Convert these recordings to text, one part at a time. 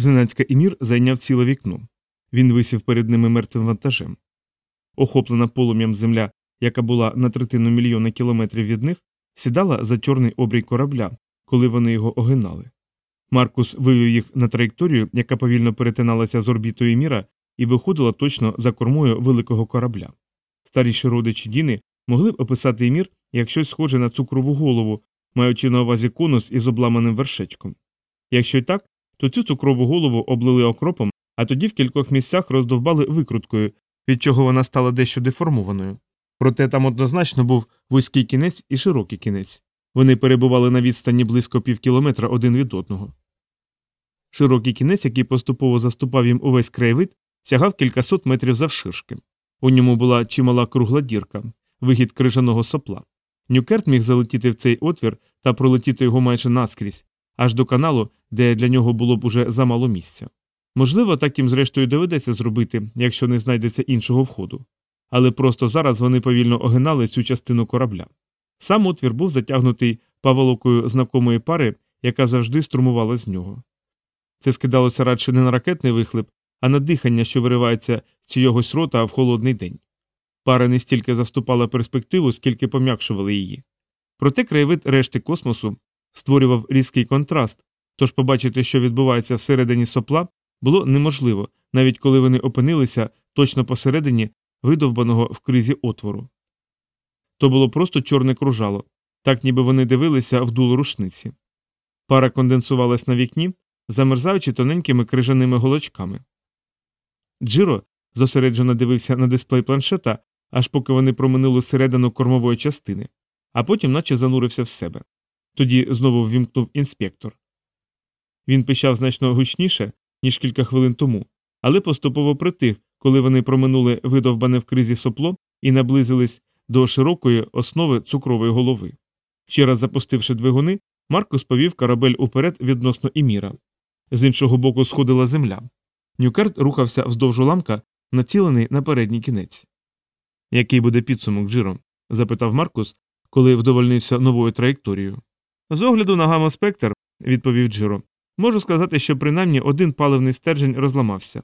Зненацька Імір зайняв ціле вікно. Він висів перед ними мертвим вантажем. Охоплена полум'ям земля, яка була на третину мільйона кілометрів від них, сідала за чорний обрій корабля, коли вони його огинали. Маркус вивів їх на траєкторію, яка повільно перетиналася з орбітою міра і виходила точно за кормою великого корабля. Старіші родичі Діни могли б описати Емір як щось схоже на цукрову голову, маючи на увазі конус із обламаним вершечком. Якщо й так, то цю цукрову голову облили окропом, а тоді в кількох місцях роздовбали викруткою, від чого вона стала дещо деформованою. Проте там однозначно був вузький кінець і широкий кінець. Вони перебували на відстані близько півкілометра один від одного. Широкий кінець, який поступово заступав їм увесь краєвид, сягав кількасот метрів завширшки. У ньому була чимала кругла дірка, вихід крижаного сопла. Нюкерт міг залетіти в цей отвір та пролетіти його майже наскрізь, аж до каналу, де для нього було б уже замало місця. Можливо, так їм зрештою доведеться зробити, якщо не знайдеться іншого входу. Але просто зараз вони повільно огинали цю частину корабля. Сам отвір був затягнутий паволокою знакомої пари, яка завжди струмувала з нього. Це скидалося радше не на ракетний вихлип, а на дихання, що виривається з чийогось рота в холодний день. Пара не стільки заступала перспективу, скільки пом'якшували її. Проте краєвид решти космосу створював різкий контраст, тож побачити, що відбувається всередині сопла, було неможливо, навіть коли вони опинилися точно посередині видовбаного в кризі отвору. То було просто чорне кружало, так ніби вони дивилися в дуло рушниці. Пара конденсувалась на вікні, замерзаючи тоненькими крижаними голочками. Джиро зосереджено дивився на дисплей планшета, аж поки вони проминули середину кормової частини, а потім наче занурився в себе. Тоді знову ввімкнув інспектор. Він пищав значно гучніше, ніж кілька хвилин тому, але поступово притих, коли вони проминули видовбане в кризі сопло і наблизились до широкої основи цукрової голови. Ще раз запустивши двигуни, Маркус повів корабель уперед відносно Іміра. З іншого боку сходила земля. Нюкерт рухався вздовж уламка, націлений на передній кінець. Який буде підсумок, Джиро? запитав Маркус, коли вдовольнився новою траєкторією. З огляду на гамма-спектр, відповів Джиро, можу сказати, що принаймні один паливний стержень розламався.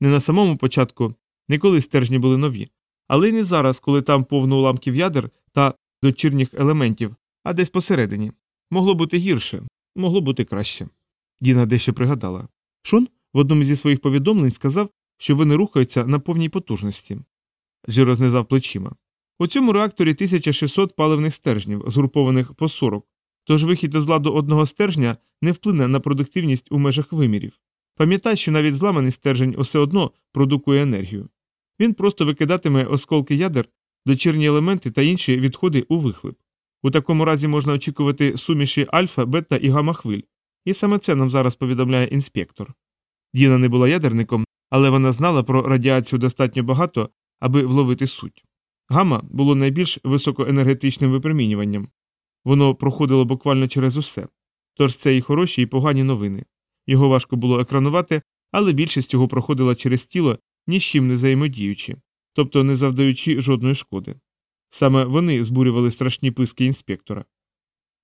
Не на самому початку, не коли стержні були нові, але й не зараз, коли там повно уламків ядер та дочірніх елементів, а десь посередині. Могло бути гірше, могло бути краще. Діна дещо пригадала. Шон в одному зі своїх повідомлень сказав, що вони рухаються на повній потужності. Джиро знизав плечима. У цьому реакторі 1600 паливних стержнів, згрупованих по 40, тож вихід із ладу одного стержня не вплине на продуктивність у межах вимірів. Пам'ятай, що навіть зламаний стержень усе одно продукує енергію. Він просто викидатиме осколки ядер, дочірні елементи та інші відходи у вихлип. У такому разі можна очікувати суміші альфа, бета і гамма хвиль, і саме це нам зараз повідомляє інспектор. Діна не була ядерником, але вона знала про радіацію достатньо багато, аби вловити суть. Гамма було найбільш високоенергетичним випромінюванням. Воно проходило буквально через усе. Тож це і хороші, і погані новини. Його важко було екранувати, але більшість його проходила через тіло, ні з чим не взаємодіючи, тобто не завдаючи жодної шкоди. Саме вони збурювали страшні писки інспектора.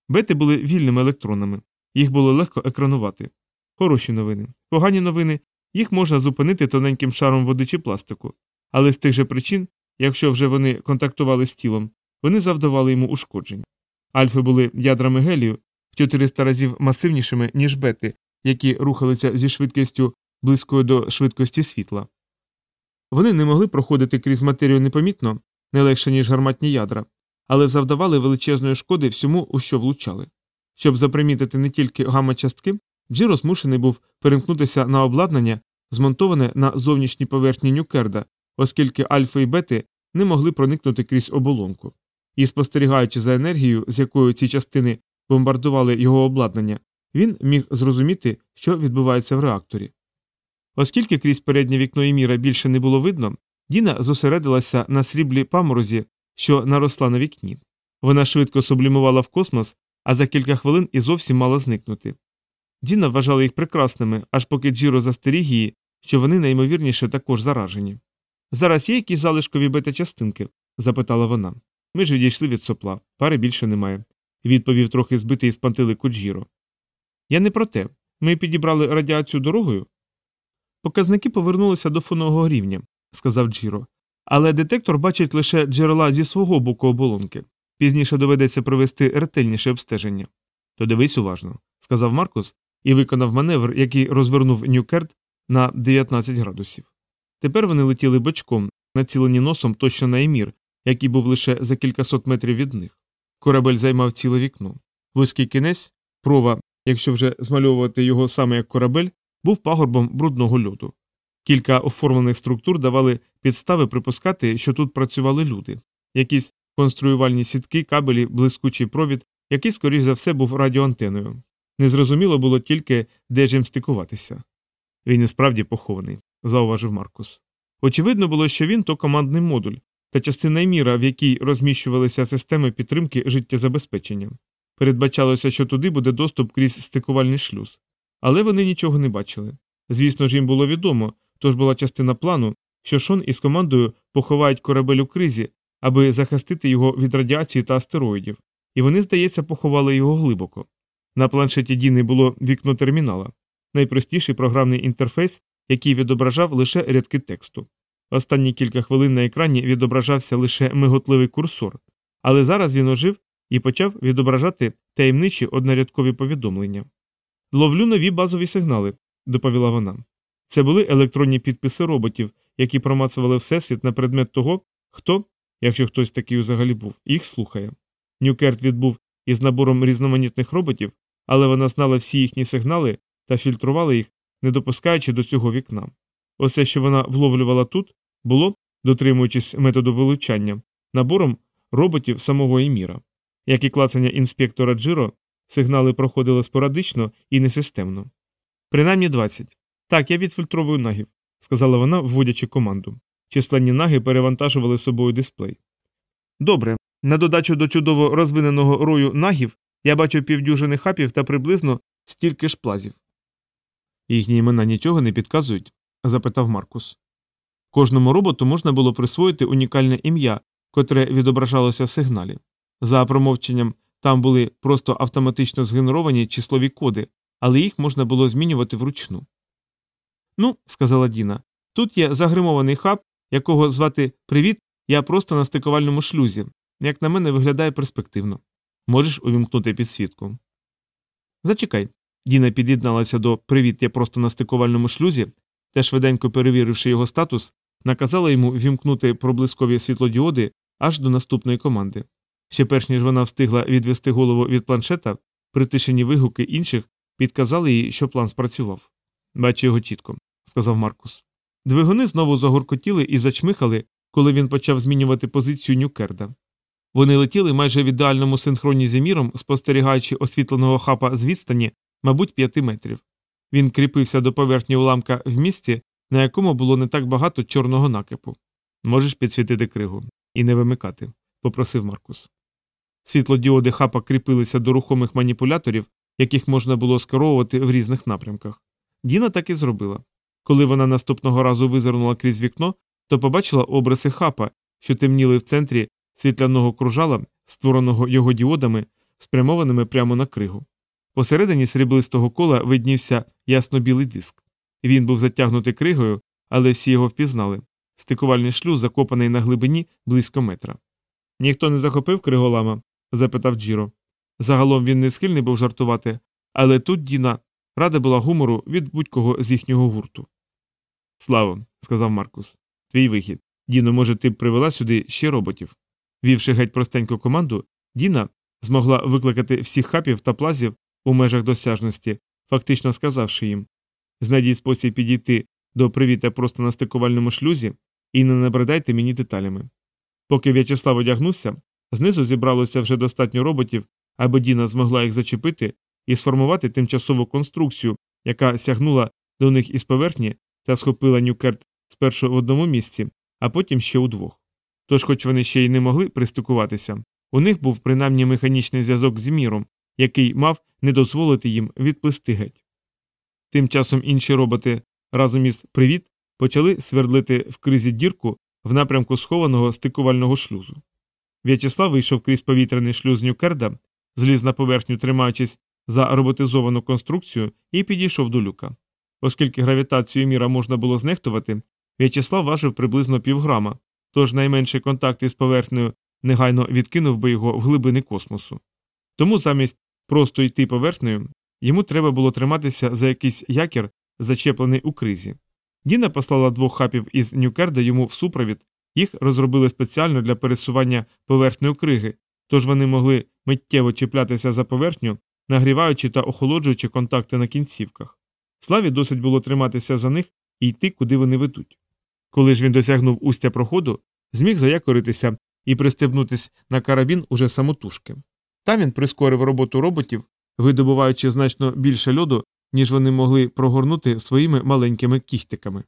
Бети були вільними електронами, їх було легко екранувати. Хороші новини. Погані новини їх можна зупинити тоненьким шаром води чи пластику, але з тих же причин, якщо вже вони контактували з тілом, вони завдавали йому ушкоджень. Альфи були ядрами гелію в 400 разів масивнішими, ніж бети, які рухалися зі швидкістю близькою до швидкості світла. Вони не могли проходити крізь матерію непомітно, не легше, ніж гарматні ядра, але завдавали величезної шкоди всьому, у що влучали. Щоб запримітити не тільки гамма-частки, Джиро змушений був перемкнутися на обладнання, змонтоване на зовнішній поверхні Нюкерда, оскільки альфа і бети не могли проникнути крізь оболонку. І спостерігаючи за енергією, з якою ці частини бомбардували його обладнання, він міг зрозуміти, що відбувається в реакторі. Оскільки крізь переднє вікно Еміра більше не було видно, Діна зосередилася на сріблі паморозі, що наросла на вікні. Вона швидко сублімувала в космос, а за кілька хвилин і зовсім мала зникнути. Діна вважала їх прекрасними, аж поки Джіро застеріг її, що вони найімовірніше також заражені. Зараз є якісь залишкові бета-частинки? запитала вона. Ми ж відійшли від сопла, пари більше немає, відповів трохи збитий з пантелику Джіро. Я не про те. Ми підібрали радіацію дорогою? Показники повернулися до фонового рівня, сказав Джіро. Але детектор бачить лише джерела зі свого боку оболонки. Пізніше доведеться провести ретельніше обстеження. То дивись уважно, сказав Маркус і виконав маневр, який розвернув Нюкерт на 19 градусів. Тепер вони летіли бочком, націлені носом точно на емір, який був лише за кількасот метрів від них. Корабель займав ціле вікно. Вузький кінець, прова, якщо вже змальовувати його саме як корабель, був пагорбом брудного льоду. Кілька оформлених структур давали підстави припускати, що тут працювали люди, якісь конструювальні сітки, кабелі, блискучий провід, який, скоріш за все, був радіоантеною. Незрозуміло було тільки, де ж їм стикуватися. Він і справді похований, зауважив Маркус. Очевидно було, що він то командний модуль та частина міра, в якій розміщувалися системи підтримки життєзабезпечення. Передбачалося, що туди буде доступ крізь стикувальний шлюз. Але вони нічого не бачили. Звісно ж, їм було відомо, тож була частина плану, що Шон із командою поховають корабель у кризі, аби захистити його від радіації та астероїдів, і вони, здається, поховали його глибоко. На планшеті Діни було вікно термінала, найпростіший програмний інтерфейс, який відображав лише рядки тексту. Останні кілька хвилин на екрані відображався лише миготливий курсор, але зараз він ожив і почав відображати таємничі однорядкові повідомлення. Ловлю нові базові сигнали, доповіла вона. Це були електронні підписи роботів, які промацували всесвіт на предмет того, хто, якщо хтось такий взагалі був, їх слухає. Нюкерт відбув із набором різноманітних роботів, але вона знала всі їхні сигнали та фільтрувала їх, не допускаючи до цього вікна. Усе, що вона вловлювала тут, було, дотримуючись методу вилучання, набором роботів самого Еміра. Як і клацання інспектора Джиро, сигнали проходили спорадично і несистемно. Принаймні 20. Так, я відфільтровую нагів, сказала вона, вводячи команду. Численні наги перевантажували собою дисплей. Добре, на додачу до чудово розвиненого рою нагів я бачу півдюжини хапів та приблизно стільки ж плазів. Їхні імена нічого не підказують? Запитав Маркус. Кожному роботу можна було присвоїти унікальне ім'я, котре відображалося в сигналі. За промовченням там були просто автоматично згенеровані числові коди, але їх можна було змінювати вручну. Ну, сказала Діна, тут є загримований хаб, якого звати Привіт, я просто на стикувальному шлюзі. Як на мене, виглядає перспективно. Можеш увімкнути підсвітку. Зачекай. Діна під'єдналася до Привіт, я просто на стикувальному шлюзі, та швиденько перевіривши його статус, наказала йому вімкнути проблискові світлодіоди аж до наступної команди. Ще перш ніж вона встигла відвести голову від планшета, притишені вигуки інших підказали їй, що план спрацював. Бачу його чітко, сказав Маркус. Двигуни знову загоркотіли і зачмихали, коли він почав змінювати позицію Нюкерда. Вони летіли майже в ідеальному синхроні з еміром, спостерігаючи освітленого хапа з відстані, мабуть, п'яти метрів. Він кріпився до поверхні уламка в місці, на якому було не так багато чорного накипу. Можеш підсвітити кригу і не вимикати, попросив Маркус. Світлодіоди хапа кріпилися до рухомих маніпуляторів, яких можна було скеровувати в різних напрямках. Діна так і зробила. Коли вона наступного разу визирнула крізь вікно, то побачила обриси хапа, що темніли в центрі світляного кружала, створеного його діодами, спрямованими прямо на кригу. Посередині сріблистого кола виднівся ясно-білий диск. Він був затягнутий кригою, але всі його впізнали. Стикувальний шлюз закопаний на глибині близько метра. Ніхто не захопив криголама? запитав Джіро. Загалом він не схильний був жартувати, але тут Діна рада була гумору від будь-кого з їхнього гурту. Славо, сказав Маркус, твій вихід. Діно, може, ти б привела сюди ще роботів. Вівши геть простеньку команду, Діна змогла викликати всіх хапів та плазів у межах досяжності, фактично сказавши їм знайдіть спосіб підійти до привіта просто на стикувальному шлюзі і не набридайте мені деталями. Поки В'ячеслав одягнувся, знизу зібралося вже достатньо роботів, аби Діна змогла їх зачепити і сформувати тимчасову конструкцію, яка сягнула до них із поверхні та схопила Нюкерт спершу в одному місці, а потім ще у двох. Тож, хоч вони ще й не могли пристикуватися, у них був принаймні механічний зв'язок з міром, який мав не дозволити їм відплисти геть. Тим часом інші роботи разом із привіт почали свердлити в кризі дірку в напрямку схованого стикувального шлюзу. В'ячеслав вийшов крізь повітряний шлюз Нюкерда, зліз на поверхню, тримаючись за роботизовану конструкцію і підійшов до люка. Оскільки гравітацію міра можна було знехтувати, В'ячеслав важив приблизно півграма, тож найменший контакт із поверхнею негайно відкинув би його в глибини космосу. Тому замість просто йти поверхнею, йому треба було триматися за якийсь якір, зачеплений у кризі. Діна послала двох хапів із Нюкерда йому в супровід, їх розробили спеціально для пересування поверхнею криги, тож вони могли миттєво чіплятися за поверхню, нагріваючи та охолоджуючи контакти на кінцівках. Славі досить було триматися за них і йти, куди вони ведуть. Коли ж він досягнув устя проходу, зміг заякоритися і пристебнутись на карабін уже самотужки. Там він прискорив роботу роботів, видобуваючи значно більше льоду, ніж вони могли прогорнути своїми маленькими кіхтиками.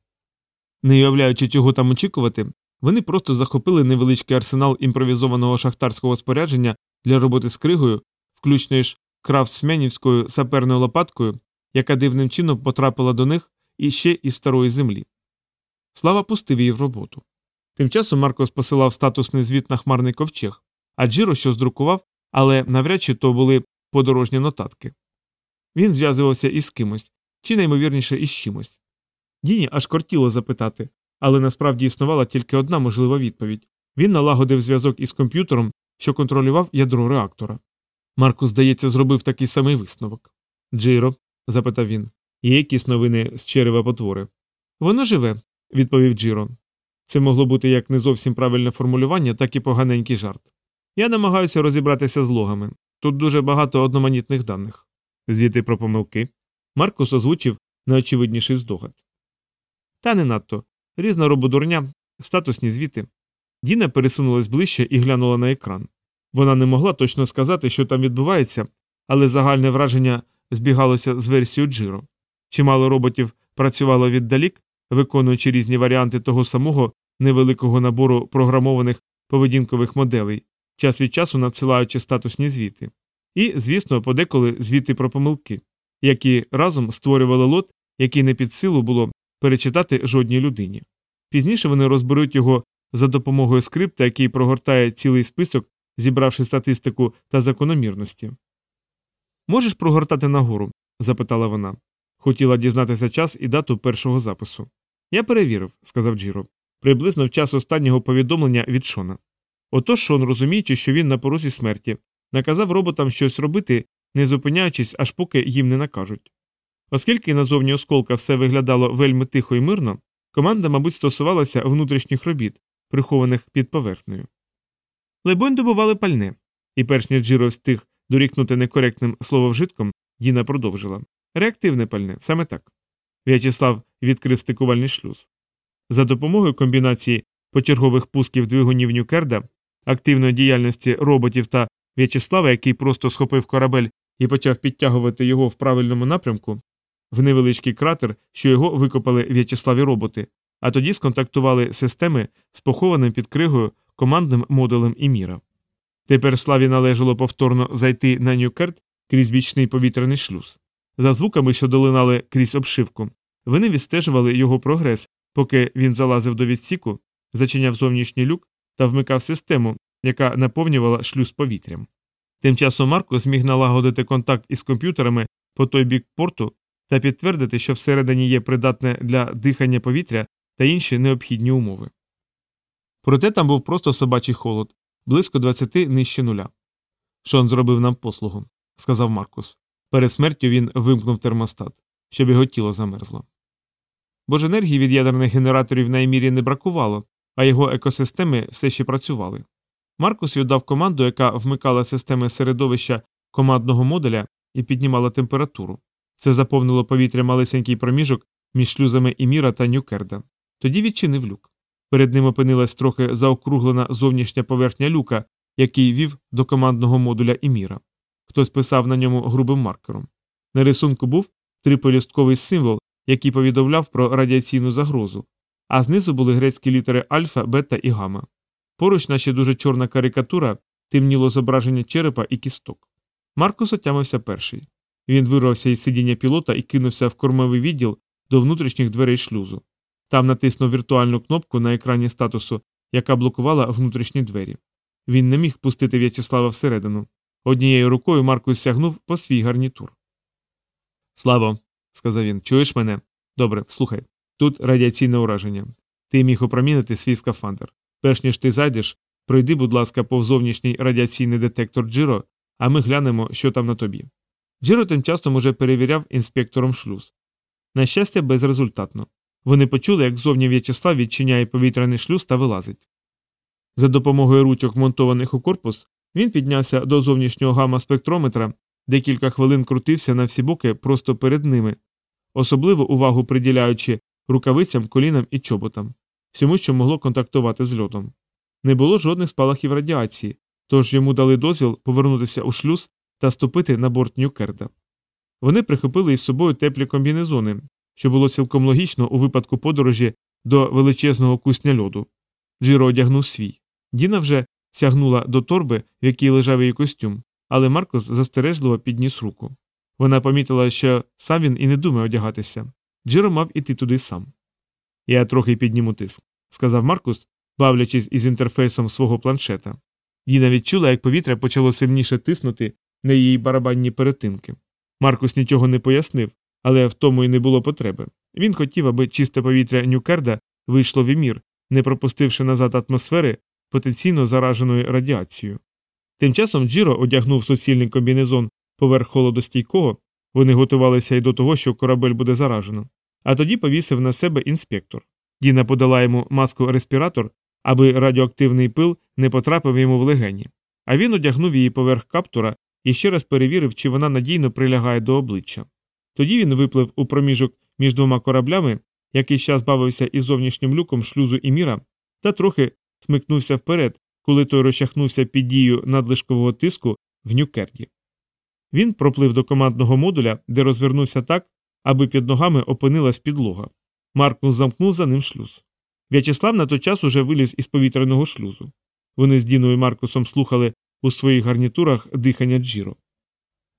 Не уявляючи, чого там очікувати, вони просто захопили невеличкий арсенал імпровізованого шахтарського спорядження для роботи з кригою, включно ж крафтсменівською саперною лопаткою, яка дивним чином потрапила до них іще із старої землі. Слава пустив її в роботу. Тим часом Маркос посилав статусний звіт на хмарний ковчег, а Джиро що здрукував, але навряд чи то були подорожні нотатки. Він зв'язувався із кимось, чи наймовірніше із чимось. Діні аж кортіло запитати, але насправді існувала тільки одна можлива відповідь він налагодив зв'язок із комп'ютером, що контролював ядро реактора. Маркус, здається, зробив такий самий висновок. Джиро, запитав він, є якісь новини з черева потвори? Воно живе, відповів Джиро. Це могло бути як не зовсім правильне формулювання, так і поганенький жарт. Я намагаюся розібратися з логами. Тут дуже багато одноманітних даних. Звіти про помилки. Маркус озвучив найочевидніший здогад. Та не надто. Різна рободурня, статусні звіти. Діна пересунулась ближче і глянула на екран. Вона не могла точно сказати, що там відбувається, але загальне враження збігалося з версією Джиро. Чимало роботів працювало віддалік, виконуючи різні варіанти того самого невеликого набору програмованих поведінкових моделей, час від часу надсилаючи статусні звіти. І, звісно, подеколи звіти про помилки, які разом створювали лот, який не під силу було перечитати жодній людині. Пізніше вони розберуть його за допомогою скрипта, який прогортає цілий список, зібравши статистику та закономірності. Можеш прогортати нагору? запитала вона. Хотіла дізнатися час і дату першого запису. Я перевірив, сказав Джіро, приблизно в час останнього повідомлення від Шона. Отож Шон, розуміючи, що він на порозі смерті, наказав роботам щось робити, не зупиняючись, аж поки їм не накажуть. Оскільки назовні осколка все виглядало вельми тихо і мирно, команда, мабуть, стосувалася внутрішніх робіт, прихованих під поверхнею. Лебонь добували пальне, і перш ніж Джіро встиг дорікнути некоректним слововжитком, Діна продовжила реактивне пальне, саме так. В'ячеслав відкрив стикувальний шлюз. За допомогою комбінації почергових пусків двигунів Нюкерда, активної діяльності роботів та В'ячеслава, який просто схопив корабель і почав підтягувати його в правильному напрямку, в невеличкий кратер, що його викопали В'ячеславі роботи, а тоді сконтактували системи з похованим під кригою командним модулем Іміра. Тепер славі належало повторно зайти на Нюкерт крізь бічний повітряний шлюз. За звуками, що долинали крізь обшивку, вони відстежували його прогрес, поки він залазив до відсіку, зачиняв зовнішній люк та вмикав систему, яка наповнювала шлюз повітрям. Тим часом Марко зміг налагодити контакт із комп'ютерами по той бік порту та підтвердити, що всередині є придатне для дихання повітря та інші необхідні умови. Проте там був просто собачий холод, близько 20 нижче нуля. Шон зробив нам послугу, сказав Маркус. Перед смертю він вимкнув термостат, щоб його тіло замерзло. Бо ж енергії від ядерних генераторів на емірі не бракувало, а його екосистеми все ще працювали. Маркус віддав команду, яка вмикала системи середовища командного модуля і піднімала температуру. Це заповнило повітря малесенький проміжок між шлюзами Іміра та Нюкерда. Тоді відчинив люк. Перед ним опинилась трохи заокруглена зовнішня поверхня люка, який вів до командного модуля Іміра. Хтось писав на ньому грубим маркером. На рисунку був триполістковий символ, який повідомляв про радіаційну загрозу, а знизу були грецькі літери альфа, бета і гамма. Поруч, наче дуже чорна карикатура, темніло зображення черепа і кісток. Маркус отямився перший. Він вирвався із сидіння пілота і кинувся в кормовий відділ до внутрішніх дверей шлюзу. Там натиснув віртуальну кнопку на екрані статусу, яка блокувала внутрішні двері. Він не міг пустити В'ячеслава всередину. Однією рукою Маркус сягнув по свій гарнітур. Славо, сказав він, чуєш мене? Добре, слухай. Тут радіаційне ураження. Ти міг опромінити свій скафандр. Перш ніж ти зайдеш, пройди, будь ласка, повз зовнішній радіаційний детектор Джиро, а ми глянемо, що там на тобі. Джиро тим часом уже перевіряв інспектором шлюз. На щастя, безрезультатно. Вони почули, як зовні В'ячеслав відчиняє повітряний шлюз та вилазить. За допомогою ручок, вмонтованих у корпус, він піднявся до зовнішнього гамма спектрометра, декілька хвилин крутився на всі боки просто перед ними, особливо увагу приділяючи рукавицям, колінам і чоботам, всьому, що могло контактувати з льодом. Не було жодних спалахів радіації, тож йому дали дозвіл повернутися у шлюз та ступити на борт Нюкерда. Вони прихопили із собою теплі комбінезони, що було цілком логічно у випадку подорожі до величезного кусня льоду. Джиро одягнув свій. Діна вже сягнула до торби, в якій лежав її костюм, але Маркос застережливо підніс руку. Вона помітила, що сам він і не думає одягатися. Джиро мав іти туди сам. Я трохи підніму тиск, сказав Маркус, бавлячись із інтерфейсом свого планшета. Діна відчула, як повітря почало сильніше тиснути на її барабанні перетинки. Маркус нічого не пояснив, але в тому й не було потреби. Він хотів, аби чисте повітря Нюкерда вийшло в емір, не пропустивши назад атмосфери потенційно зараженої радіацією. Тим часом Джіро одягнув суцільний комбінезон поверх холодостійкого, вони готувалися й до того, що корабель буде заражено, а тоді повісив на себе інспектор. Діна подала йому маску респіратор, аби радіоактивний пил не потрапив йому в легені, а він одягнув її поверх каптура і ще раз перевірив, чи вона надійно прилягає до обличчя. Тоді він виплив у проміжок між двома кораблями, який час бавився із зовнішнім люком шлюзу і міра, та трохи смикнувся вперед, коли той розчахнувся під дією надлишкового тиску в Нюкерді. Він проплив до командного модуля, де розвернувся так, аби під ногами опинилась підлога. Маркнус замкнув за ним шлюз. В'ячеслав на той час уже виліз із повітряного шлюзу. Вони з Діною і Маркусом слухали у своїх гарнітурах дихання Джіро.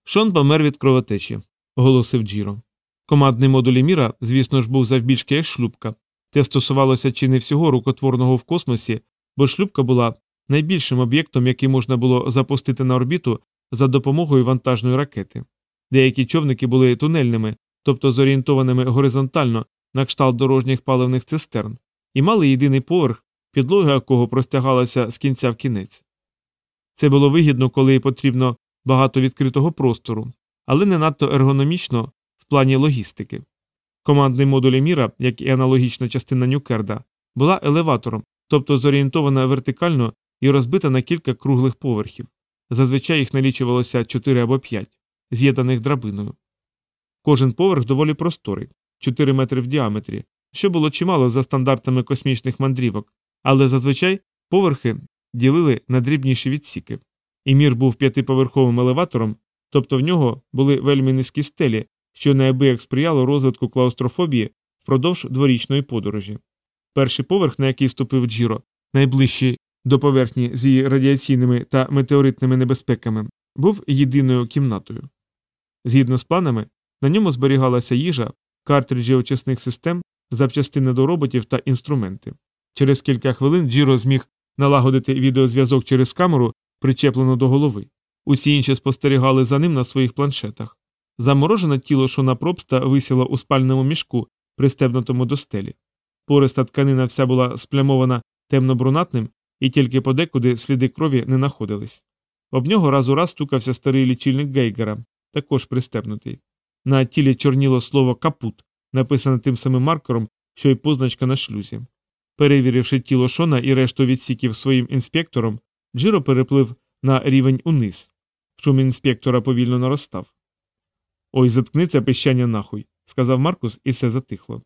Шон помер від кровотечі, оголосив Джіро. Командний модуль Міра, звісно ж, був завбільшки як шлюбка. Те стосувалося чи не всього рукотворного в космосі, бо шлюбка була найбільшим об'єктом, який можна було запустити на орбіту за допомогою вантажної ракети. Деякі човники були тунельними, тобто зорієнтованими горизонтально на кшталт дорожніх паливних цистерн, і мали єдиний поверх, підлога якого простягалася з кінця в кінець. Це було вигідно, коли потрібно багато відкритого простору, але не надто ергономічно в плані логістики. Командний модуль Міра, як і аналогічна частина Нюкерда, була елеватором, тобто зорієнтована вертикально і розбита на кілька круглих поверхів. Зазвичай їх налічувалося 4 або 5, з'єднаних драбиною. Кожен поверх доволі просторий, 4 метри в діаметрі, що було чимало за стандартами космічних мандрівок, але зазвичай поверхи ділили на дрібніші відсіки. І мір був п'ятиповерховим елеватором, тобто в нього були вельми низькі стелі, що неабияк сприяло розвитку клаустрофобії впродовж дворічної подорожі. Перший поверх, на який ступив Джіро, найближчий до поверхні з її радіаційними та метеоритними небезпеками, був єдиною кімнатою. Згідно з планами, на ньому зберігалася їжа, картриджі очисних систем, запчастини до роботів та інструменти. Через кілька хвилин Джіро зміг налагодити відеозв'язок через камеру, причеплену до голови. Усі інші спостерігали за ним на своїх планшетах. Заморожене тіло Шона Пробста висіло у спальному мішку, пристебнутому до стелі. Пориста тканина вся була сплямована темно-брунатним, і тільки подекуди сліди крові не находились. Об нього раз у раз стукався старий лічильник Гейгера, також пристебнутий. На тілі чорніло слово капут, написане тим самим маркером, що й позначка на шлюзі. Перевіривши тіло Шона і решту відсіків своїм інспектором, Джиро переплив на рівень униз. Шум інспектора повільно наростав. Ой, заткни це пищання нахуй, сказав Маркус, і все затихло.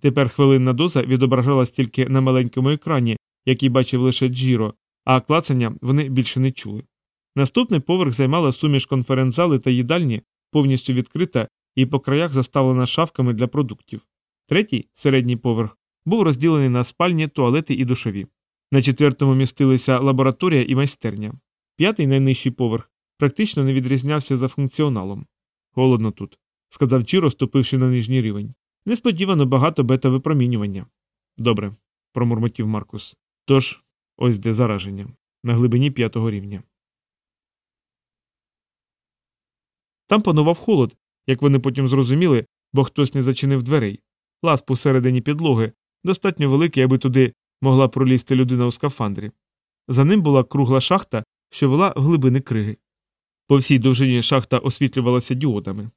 Тепер хвилинна доза відображалась тільки на маленькому екрані, який бачив лише Джіро, а клацання вони більше не чули. Наступний поверх займала суміш конференц-зали та їдальні, повністю відкрита і по краях заставлена шафками для продуктів. Третій, середній поверх, був розділений на спальні, туалети і душові. На четвертому містилися лабораторія і майстерня. П'ятий найнижчий поверх практично не відрізнявся за функціоналом. Голодно тут, сказав Чіро, ступивши на нижній рівень. Несподівано багато бета-випромінювання. Добре, промурмотів Маркус. Тож, ось де зараження, на глибині п'ятого рівня. Там панував холод, як вони потім зрозуміли, бо хтось не зачинив дверей. Лаз посередині підлоги, достатньо великий, аби туди могла пролізти людина у скафандрі. За ним була кругла шахта, що вела в глибини криги. По всій довжині шахта освітлювалася діодами.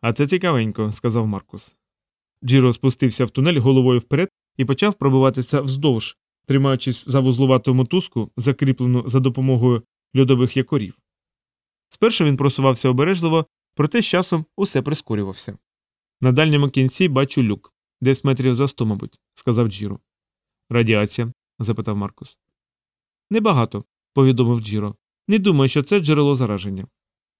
А це цікавенько, сказав Маркус. Джіро спустився в тунель головою вперед і почав пробиватися вздовж, тримаючись за вузлувату мотузку, закріплену за допомогою льодових якорів. Спершу він просувався обережливо, проте з часом усе прискорювався. На дальньому кінці бачу люк, десь метрів за сто, мабуть, сказав Джіро. Радіація? запитав Маркус. Небагато, повідомив Джіро. Не думаю, що це джерело зараження.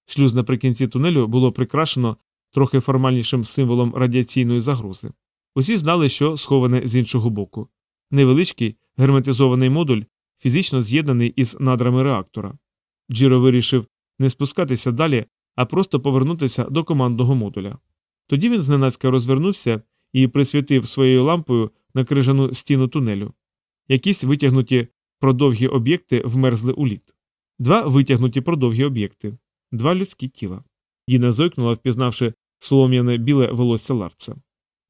Шлюз наприкінці тунелю було прикрашено трохи формальнішим символом радіаційної загрози. Усі знали, що сховане з іншого боку. Невеличкий герметизований модуль, фізично з'єднаний із надрами реактора. Джіро вирішив не спускатися далі, а просто повернутися до командного модуля. Тоді він зненацька розвернувся і присвітив своєю лампою на крижану стіну тунелю. Якісь витягнуті продовгі об'єкти вмерзли у лід. Два витягнуті продовгі об'єкти, два людські тіла. Діна зойкнула, впізнавши солом'яне біле волосся Ларца.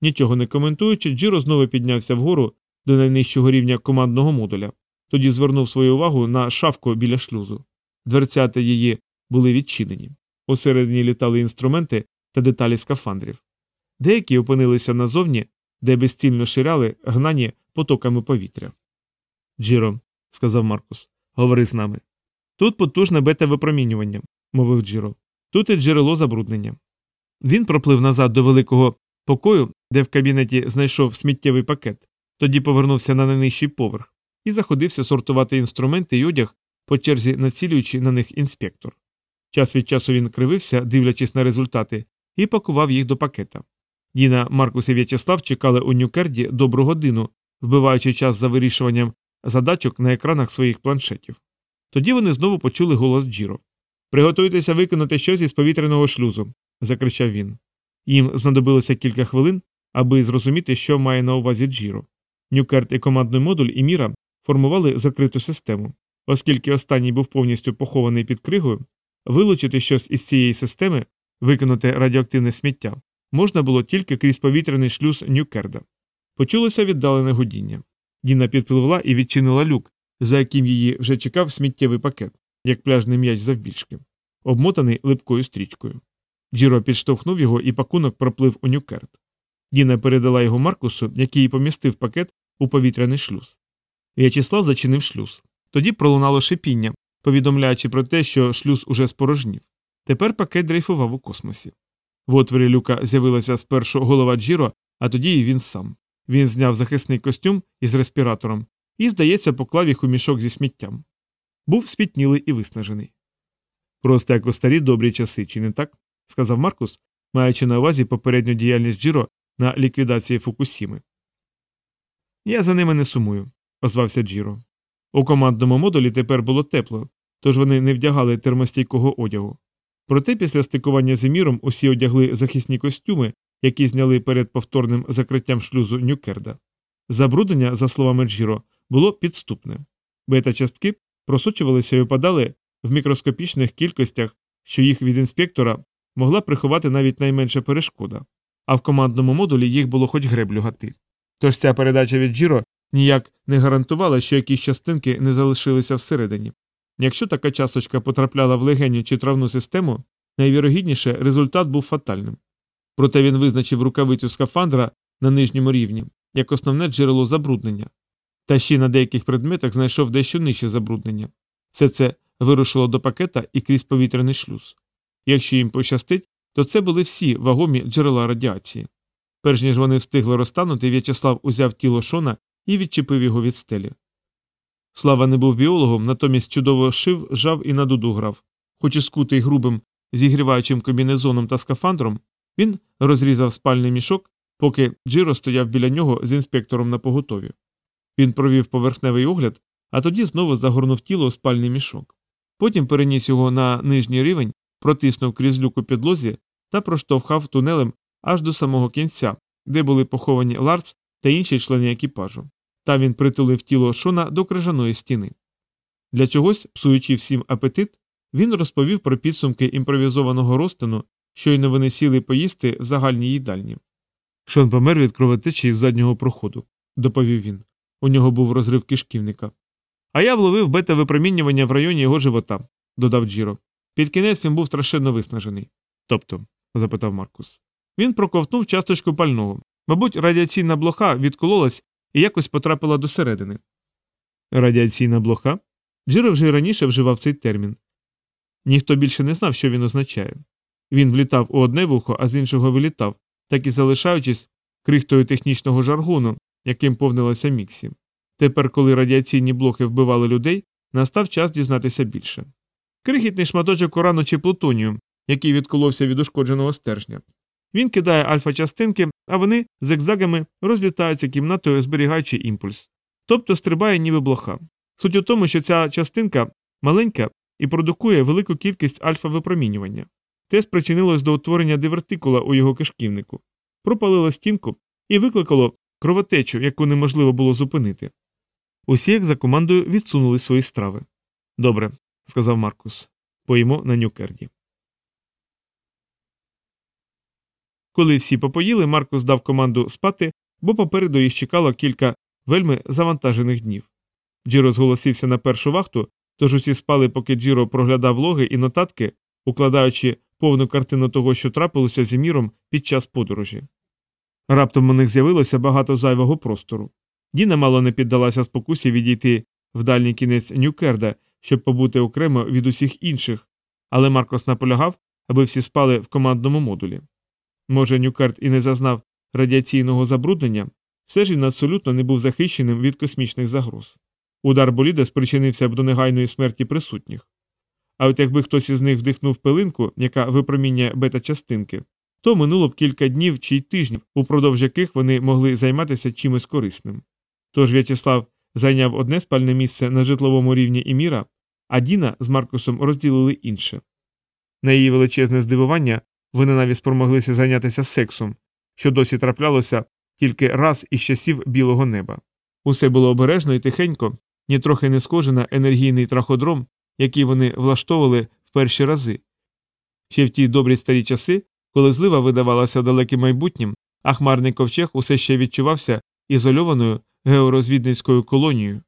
Нічого не коментуючи, Джіро знову піднявся вгору до найнижчого рівня командного модуля, тоді звернув свою увагу на шавку біля шлюзу. Дверцята її були відчинені. Усередині літали інструменти та деталі скафандрів. Деякі опинилися назовні, де безцільно ширяли, гнані потоками повітря. Джіро, сказав Маркус, говори з нами. Тут потужне бета-випромінювання, мовив Джіро. Тут і джерело забруднення. Він проплив назад до великого покою, де в кабінеті знайшов сміттєвий пакет, тоді повернувся на найнижчий поверх і заходився сортувати інструменти й одяг, по черзі націлюючи на них інспектор. Час від часу він кривився, дивлячись на результати, і пакував їх до пакета. Діна, Маркус і В'ячеслав чекали у Нюкерді добру годину, вбиваючи час за вирішуванням задачок на екранах своїх планшетів. Тоді вони знову почули голос Джіро. Приготуйтеся виконати щось із повітряного шлюзу, закричав він. Їм знадобилося кілька хвилин, аби зрозуміти, що має на увазі Джіро. Нюкерт і командний модуль і Міра формували закриту систему. Оскільки останній був повністю похований під кригою, вилучити щось із цієї системи, викинути радіоактивне сміття, можна було тільки крізь повітряний шлюз Нюкерда. Почулося віддалене гудіння. Діна підпливла і відчинила люк, за яким її вже чекав сміттєвий пакет, як пляжний м'яч завбільшки, обмотаний липкою стрічкою. Джіро підштовхнув його і пакунок проплив у Нюкерд. Діна передала його Маркусу, який помістив пакет у повітряний шлюз. В'ячеслав зачинив шлюз. Тоді пролунало шипіння, повідомляючи про те, що шлюз уже спорожнів. Тепер пакет дрейфував у космосі. В отворі люка з'явилася спершу голова Джіро, а тоді і він сам. Він зняв захисний костюм із респіратором і, здається, поклав їх у мішок зі сміттям. Був спітнілий і виснажений. Просто як у старі добрі часи, чи не так? сказав Маркус, маючи на увазі попередню діяльність Джіро на ліквідації Фукусіми. Я за ними не сумую, озвався Джіро. У командному модулі тепер було тепло, тож вони не вдягали термостійкого одягу. Проте після стикування з еміром усі одягли захисні костюми, які зняли перед повторним закриттям шлюзу Нюкерда. Забруднення, за словами Джіро, було підступне. Бета-частки просочувалися і опадали в мікроскопічних кількостях, що їх від інспектора могла приховати навіть найменша перешкода, а в командному модулі їх було хоч греблю гати. Тож ця передача від Джіро ніяк не гарантувала, що якісь частинки не залишилися всередині. Якщо така часточка потрапляла в легеню чи травну систему, найвірогідніше результат був фатальним. Проте він визначив рукавицю скафандра на нижньому рівні як основне джерело забруднення, та ще на деяких предметах знайшов дещо нижче забруднення. Все це вирушило до пакета і крізь повітряний шлюз. Якщо їм пощастить, то це були всі вагомі джерела радіації. Перш ніж вони встигли розтанути, В'ячеслав узяв тіло Шона і відчепив його від стелі. Слава не був біологом, натомість чудово шив, жав і на дуду грав. Хоч і скутий грубим, зігріваючим комбінезоном та скафандром, він розрізав спальний мішок, поки Джиро стояв біля нього з інспектором на поготові. Він провів поверхневий огляд, а тоді знову загорнув тіло у спальний мішок. Потім переніс його на нижній рівень, протиснув крізь люк у підлозі та проштовхав тунелем аж до самого кінця, де були поховані Ларц та інші члени екіпажу. Та він притулив тіло Шона до крижаної стіни. Для чогось, псуючи всім апетит, Він розповів про підсумки імпровізованого розтину, щойно вони сіли поїсти в загальній їдальні. Шон помер від кровотечі із заднього проходу, доповів він. У нього був розрив кишківника. А я вловив бета-випромінювання в районі його живота, додав Джіро. Під кінець він був страшенно виснажений. Тобто, запитав Маркус. Він проковтнув часточку пального. Мабуть, радіаційна блоха відкололась і якось потрапила до середини. Радіаційна блоха? Джиро вже й раніше вживав цей термін. Ніхто більше не знав, що він означає. Він влітав у одне вухо, а з іншого вилітав, так і залишаючись крихтою технічного жаргону, яким повнилася Міксі. Тепер, коли радіаційні блохи вбивали людей, настав час дізнатися більше. Крихітний шматочок урану чи плутонію, який відколовся від ушкодженого стержня. Він кидає альфа-частинки, а вони зигзагами розлітаються кімнатою, зберігаючи імпульс. Тобто стрибає ніби блоха. Суть у тому, що ця частинка маленька і продукує велику кількість альфа-випромінювання. Те спричинилось до утворення дивертикула у його кишківнику, пропалило стінку і викликало кровотечу, яку неможливо було зупинити. Усі, як за командою, відсунули свої страви. Добре, сказав Маркус. Поїмо на нюкерді. Коли всі попоїли, Маркус дав команду спати, бо попереду їх чекало кілька вельми завантажених днів. Джіро зголосився на першу вахту, тож усі спали, поки Джіро проглядав логи і нотатки, укладаючи повну картину того, що трапилося з Еміром під час подорожі. Раптом у них з'явилося багато зайвого простору. Діна мало не піддалася спокусі відійти в дальній кінець Нюкерда, щоб побути окремо від усіх інших, але Маркос наполягав, аби всі спали в командному модулі. Може, Нюкерд і не зазнав радіаційного забруднення, все ж він абсолютно не був захищеним від космічних загроз. Удар боліда спричинився б до негайної смерті присутніх. А от якби хтось із них вдихнув пилинку, яка випромінює бета-частинки, то минуло б кілька днів чи й тижнів, упродовж яких вони могли займатися чимось корисним. Тож В'ячеслав зайняв одне спальне місце на житловому рівні Іміра, а Діна з Маркусом розділили інше. На її величезне здивування вони навіть спромоглися зайнятися сексом, що досі траплялося тільки раз із часів білого неба. Усе було обережно і тихенько, нітрохи не схоже на енергійний траходром, який вони влаштовували в перші рази. Ще в ті добрі старі часи, коли злива видавалася далеким майбутнім, а хмарний ковчег усе ще відчувався ізольованою георозвідницькою колонією,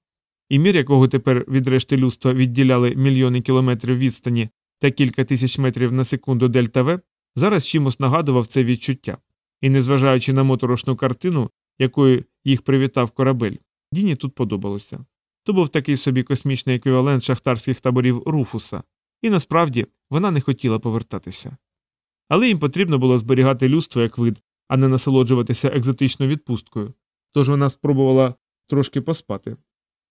і мір, якого тепер від решти людства відділяли мільйони кілометрів відстані та кілька тисяч метрів на секунду дельта В, зараз чимось нагадував це відчуття. І, незважаючи на моторошну картину, якою їх привітав корабель, Діні тут подобалося. То був такий собі космічний еквівалент шахтарських таборів Руфуса, і насправді вона не хотіла повертатися. Але їм потрібно було зберігати людство як вид, а не насолоджуватися екзотичною відпусткою, тож вона спробувала трошки поспати.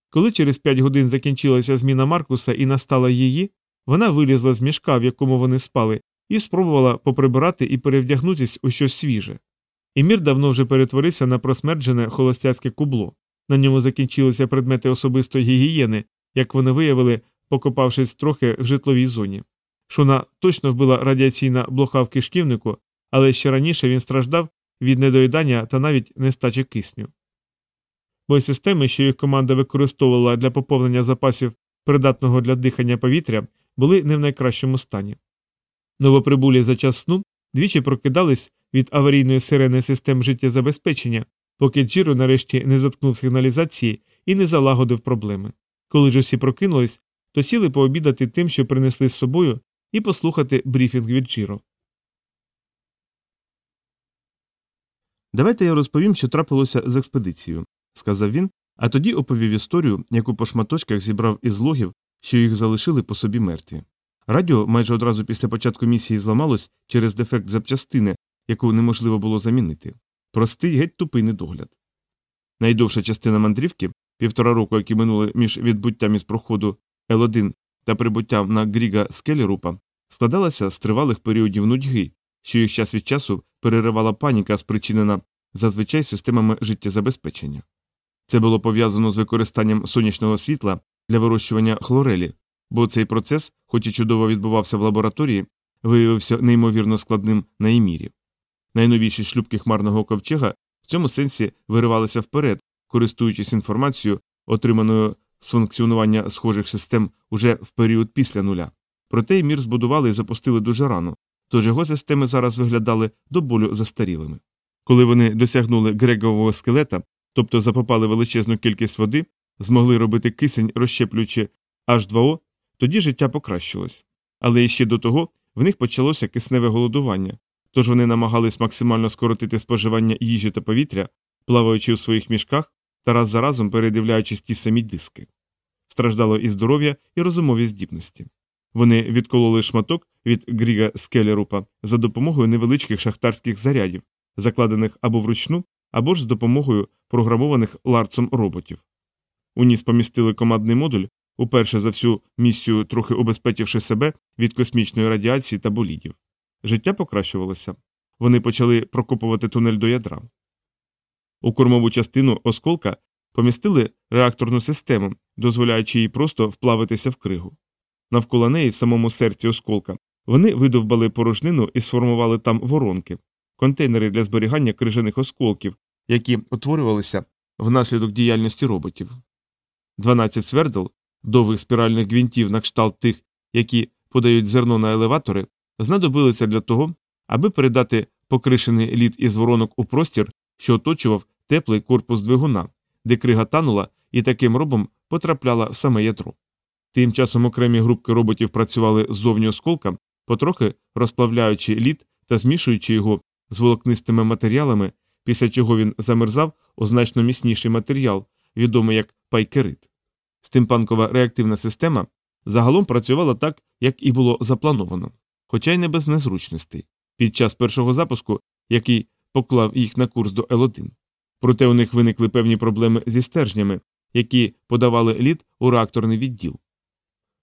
Коли через п'ять годин закінчилася зміна Маркуса і настала її, вона вилізла з мішка, в якому вони спали, і спробувала поприбирати і перевдягнутися у щось свіже. Імір давно вже перетворився на просмерджене холостяцьке кубло. На ньому закінчилися предмети особистої гігієни, як вони виявили, покопавшись трохи в житловій зоні. Шуна точно вбила радіаційна блоха в кишківнику, але ще раніше він страждав від недоїдання та навіть нестачі кисню. Бо системи, що їх команда використовувала для поповнення запасів придатного для дихання повітря, були не в найкращому стані. Новоприбулі за час сну двічі прокидались від аварійної сирени систем життєзабезпечення, поки Джіро нарешті не заткнув сигналізації і не залагодив проблеми. Коли ж усі прокинулись, то сіли пообідати тим, що принесли з собою, і послухати брифінг від Джіро. Давайте я розповім, що трапилося з експедицією, сказав він, а тоді оповів історію, яку по шматочках зібрав із логів, що їх залишили по собі мертві. Радіо майже одразу після початку місії зламалось через дефект запчастини, яку неможливо було замінити. Простий геть тупий недогляд. Найдовша частина мандрівки, півтора року, які минули між відбуттям із проходу Л1 та прибуттям на Гріга Скелерупа, складалася з тривалих періодів нудьги, що їх час від часу переривала паніка, спричинена зазвичай системами життєзабезпечення. Це було пов'язано з використанням сонячного світла для вирощування хлорелі, бо цей процес, хоч і чудово відбувався в лабораторії, виявився неймовірно складним на імірі. Найновіші шлюбки хмарного ковчега в цьому сенсі виривалися вперед, користуючись інформацією, отриманою з функціонування схожих систем уже в період після нуля. Проте Імір збудували і запустили дуже рано, тож його системи зараз виглядали до болю застарілими. Коли вони досягнули грегового скелета, тобто запопали величезну кількість води, змогли робити кисень, розщеплюючи H2O, тоді життя покращилось. Але іще до того в них почалося кисневе голодування, тож вони намагались максимально скоротити споживання їжі та повітря, плаваючи у своїх мішках та раз за разом передивляючись ті самі диски. Страждало і здоров'я, і розумові здібності. Вони відкололи шматок від Гріга Скелерупа за допомогою невеличких шахтарських зарядів, закладених або вручну, або ж з допомогою програмованих ларцом роботів. У ніс помістили командний модуль, уперше за всю місію трохи убезпечивши себе від космічної радіації та болідів. Життя покращувалося. Вони почали прокопувати тунель до ядра. У кормову частину осколка помістили реакторну систему, дозволяючи їй просто вплавитися в кригу. Навколо неї, в самому серці осколка, вони видовбали порожнину і сформували там воронки, контейнери для зберігання крижаних осколків, які утворювалися внаслідок діяльності роботів. 12 свердл, довгих спіральних гвинтів на кшталт тих, які подають зерно на елеватори, знадобилися для того, аби передати покришений лід із воронок у простір, що оточував теплий корпус двигуна, де крига танула і таким робом потрапляла в саме ядро. Тим часом окремі групки роботів працювали ззовні осколка, потрохи розплавляючи лід та змішуючи його з волокнистими матеріалами, після чого він замерзав у значно міцніший матеріал, відомий як пайкерит. Стимпанкова реактивна система загалом працювала так, як і було заплановано, хоча й не без незручностей, під час першого запуску, який поклав їх на курс до Л1. Проте у них виникли певні проблеми зі стержнями, які подавали лід у реакторний відділ.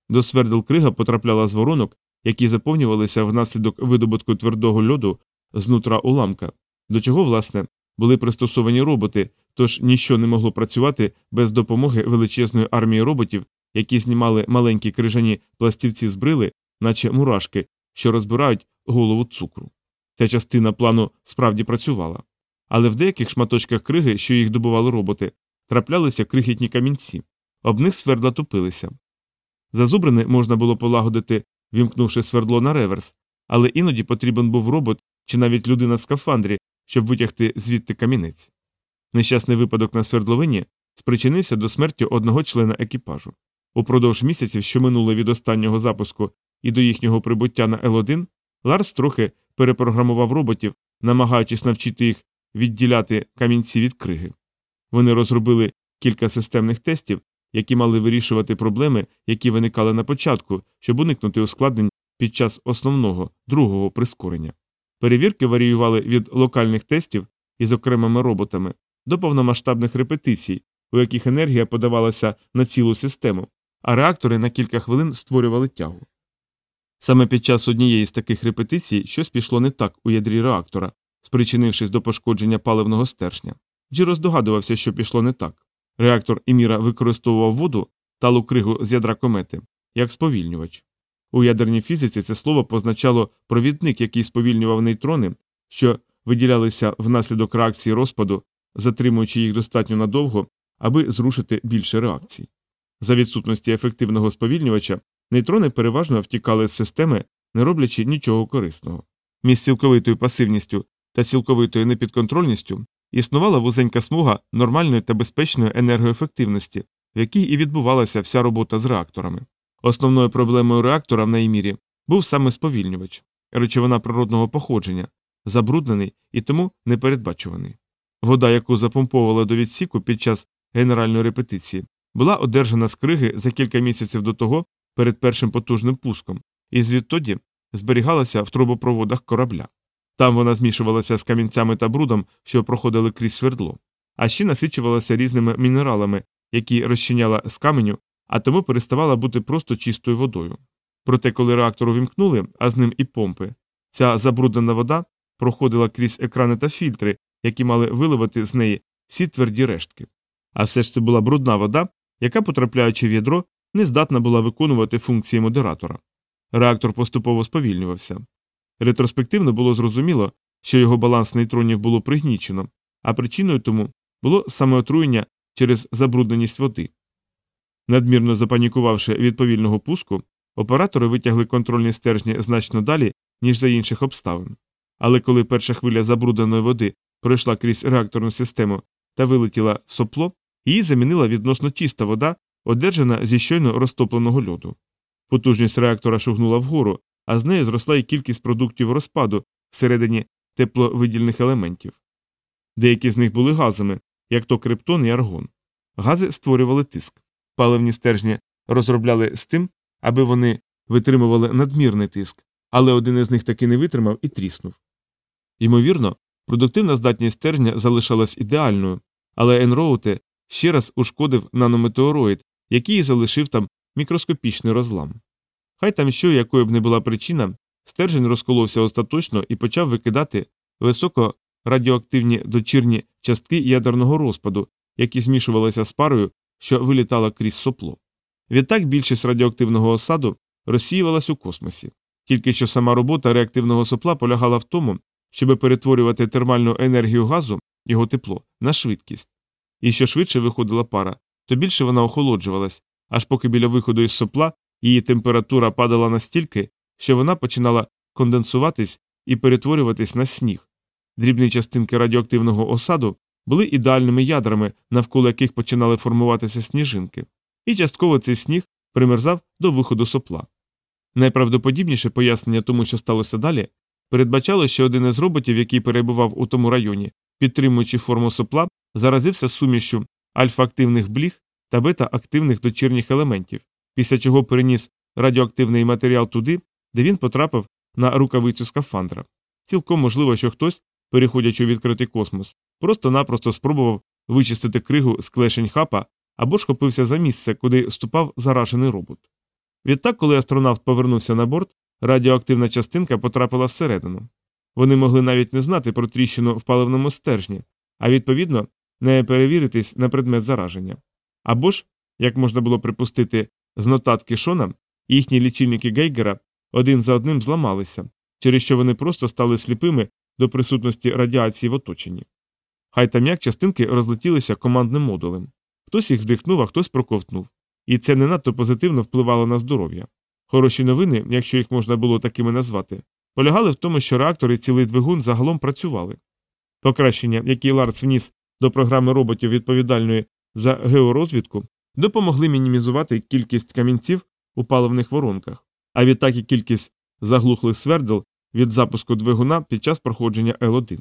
До свердл крига потрапляла з воронок, які заповнювалися внаслідок видобутку твердого льоду знутра уламка, до чого, власне, були пристосовані роботи, тож ніщо не могло працювати без допомоги величезної армії роботів, які знімали маленькі крижані пластівці з брили, наче мурашки, що розбирають голову цукру. Ця частина плану справді працювала. Але в деяких шматочках криги, що їх добували роботи, траплялися крихітні камінці, об них свердла тупилися. Зазубрини можна було полагодити, вімкнувши свердло на реверс, але іноді потрібен був робот чи навіть людина в скафандрі, щоб витягти звідти камінець. Нещасний випадок на свердловині спричинився до смерті одного члена екіпажу. Упродовж місяців, що минули від останнього запуску і до їхнього прибуття на Л1, Ларс трохи перепрограмував роботів, намагаючись навчити їх відділяти камінці від криги. Вони розробили кілька системних тестів, які мали вирішувати проблеми, які виникали на початку, щоб уникнути ускладнень під час основного другого прискорення. Перевірки варіювали від локальних тестів із окремими роботами до повномасштабних репетицій, у яких енергія подавалася на цілу систему, а реактори на кілька хвилин створювали тягу. Саме під час однієї з таких репетицій щось пішло не так у ядрі реактора, спричинившись до пошкодження паливного стержня. Джіро здогадувався, що пішло не так. Реактор Іміра використовував воду талу кригу з ядра комети як сповільнювач. У ядерній фізиці це слово позначало провідник, який сповільнював нейтрони, що виділялися внаслідок реакції розпаду, затримуючи їх достатньо надовго, аби зрушити більше реакцій. За відсутності ефективного сповільнювача нейтрони переважно втікали з системи, не роблячи нічого корисного. Між цілковитою пасивністю та цілковитою непідконтрольністю існувала вузенька смуга нормальної та безпечної енергоефективності, в якій і відбувалася вся робота з реакторами. Основною проблемою реактора в наймірі був саме сповільнювач, речовина природного походження, забруднений і тому непередбачуваний. Вода, яку запомповували до відсіку під час генеральної репетиції, була одержана з криги за кілька місяців до того перед першим потужним пуском, і звідтоді зберігалася в трубопроводах корабля. Там вона змішувалася з камінцями та брудом, що проходили крізь свердло, а ще насичувалася різними мінералами, які розчиняла з каменю, а тому переставала бути просто чистою водою. Проте, коли реактор увімкнули, а з ним і помпи, ця забруднена вода проходила крізь екрани та фільтри, які мали виливати з неї всі тверді рештки. А все ж це була брудна вода, яка, потрапляючи в ядро, не здатна була виконувати функції модератора. Реактор поступово сповільнювався. Ретроспективно було зрозуміло, що його баланс нейтронів було пригнічено, а причиною тому було саме отруєння через забрудненість води. Надмірно запанікувавши від повільного пуску, Оператори витягли контрольні стержні значно далі, ніж за інших обставин. Але коли перша хвиля забрудненої води пройшла крізь реакторну систему та вилетіла в сопло, її замінила відносно чиста вода, одержана зі щойно розтопленого льоду. Потужність реактора шугнула вгору, а з нею зросла і кількість продуктів розпаду всередині тепловидільних елементів. Деякі з них були газами, як то криптон і аргон. Гази створювали тиск. Паливні стержні розробляли з тим, аби вони витримували надмірний тиск, але один із них таки не витримав і тріснув. Ймовірно, продуктивна здатність стержня залишалась ідеальною, але Енроуте ще раз ушкодив нанометеороїд, який залишив там мікроскопічний розлам. Хай там що, якою б не була причина, стержень розколовся остаточно і почав викидати високо радіоактивні дочірні частки ядерного розпаду, які змішувалися з парою, що вилітала крізь сопло. Відтак більшість радіоактивного осаду розсіювалась у космосі, тільки що сама робота реактивного сопла полягала в тому, щоб перетворювати термальну енергію газу, його тепло, на швидкість. І що швидше виходила пара, то більше вона охолоджувалась, аж поки біля виходу із сопла її температура падала настільки, що вона починала конденсуватись і перетворюватись на сніг. Дрібні частинки радіоактивного осаду були ідеальними ядрами, навколо яких починали формуватися сніжинки, і частково цей сніг примерзав до виходу сопла. Найправдоподібніше пояснення тому, що сталося далі, передбачало, що один із роботів, який перебував у тому районі, підтримуючи форму сопла, заразився сумішю альфа-активних бліг та бета-активних дочірніх елементів, після чого переніс радіоактивний матеріал туди, де він потрапив на рукавицю скафандра. Цілком можливо, що хтось, переходячи у відкритий космос, просто-напросто спробував вичистити кригу з клешень хапа або ж хопився за місце, куди ступав заражений робот. Відтак, коли астронавт повернувся на борт, радіоактивна частинка потрапила всередину. Вони могли навіть не знати про тріщину в паливному стержні, а відповідно не перевіритись на предмет зараження. Або ж, як можна було припустити з нотатки Шона, їхні лічильники Гейгера один за одним зламалися, через що вони просто стали сліпими до присутності радіації в оточенні. Хай там як частинки розлетілися командним модулем. Хтось їх вдихнув, а хтось проковтнув. І це не надто позитивно впливало на здоров'я. Хороші новини, якщо їх можна було такими назвати, полягали в тому, що реактори цілий двигун загалом працювали. Покращення, які Ларс вніс до програми роботів відповідальної за георозвідку, допомогли мінімізувати кількість камінців у паливних воронках, а відтак і кількість заглухлих свердел від запуску двигуна під час проходження Л1.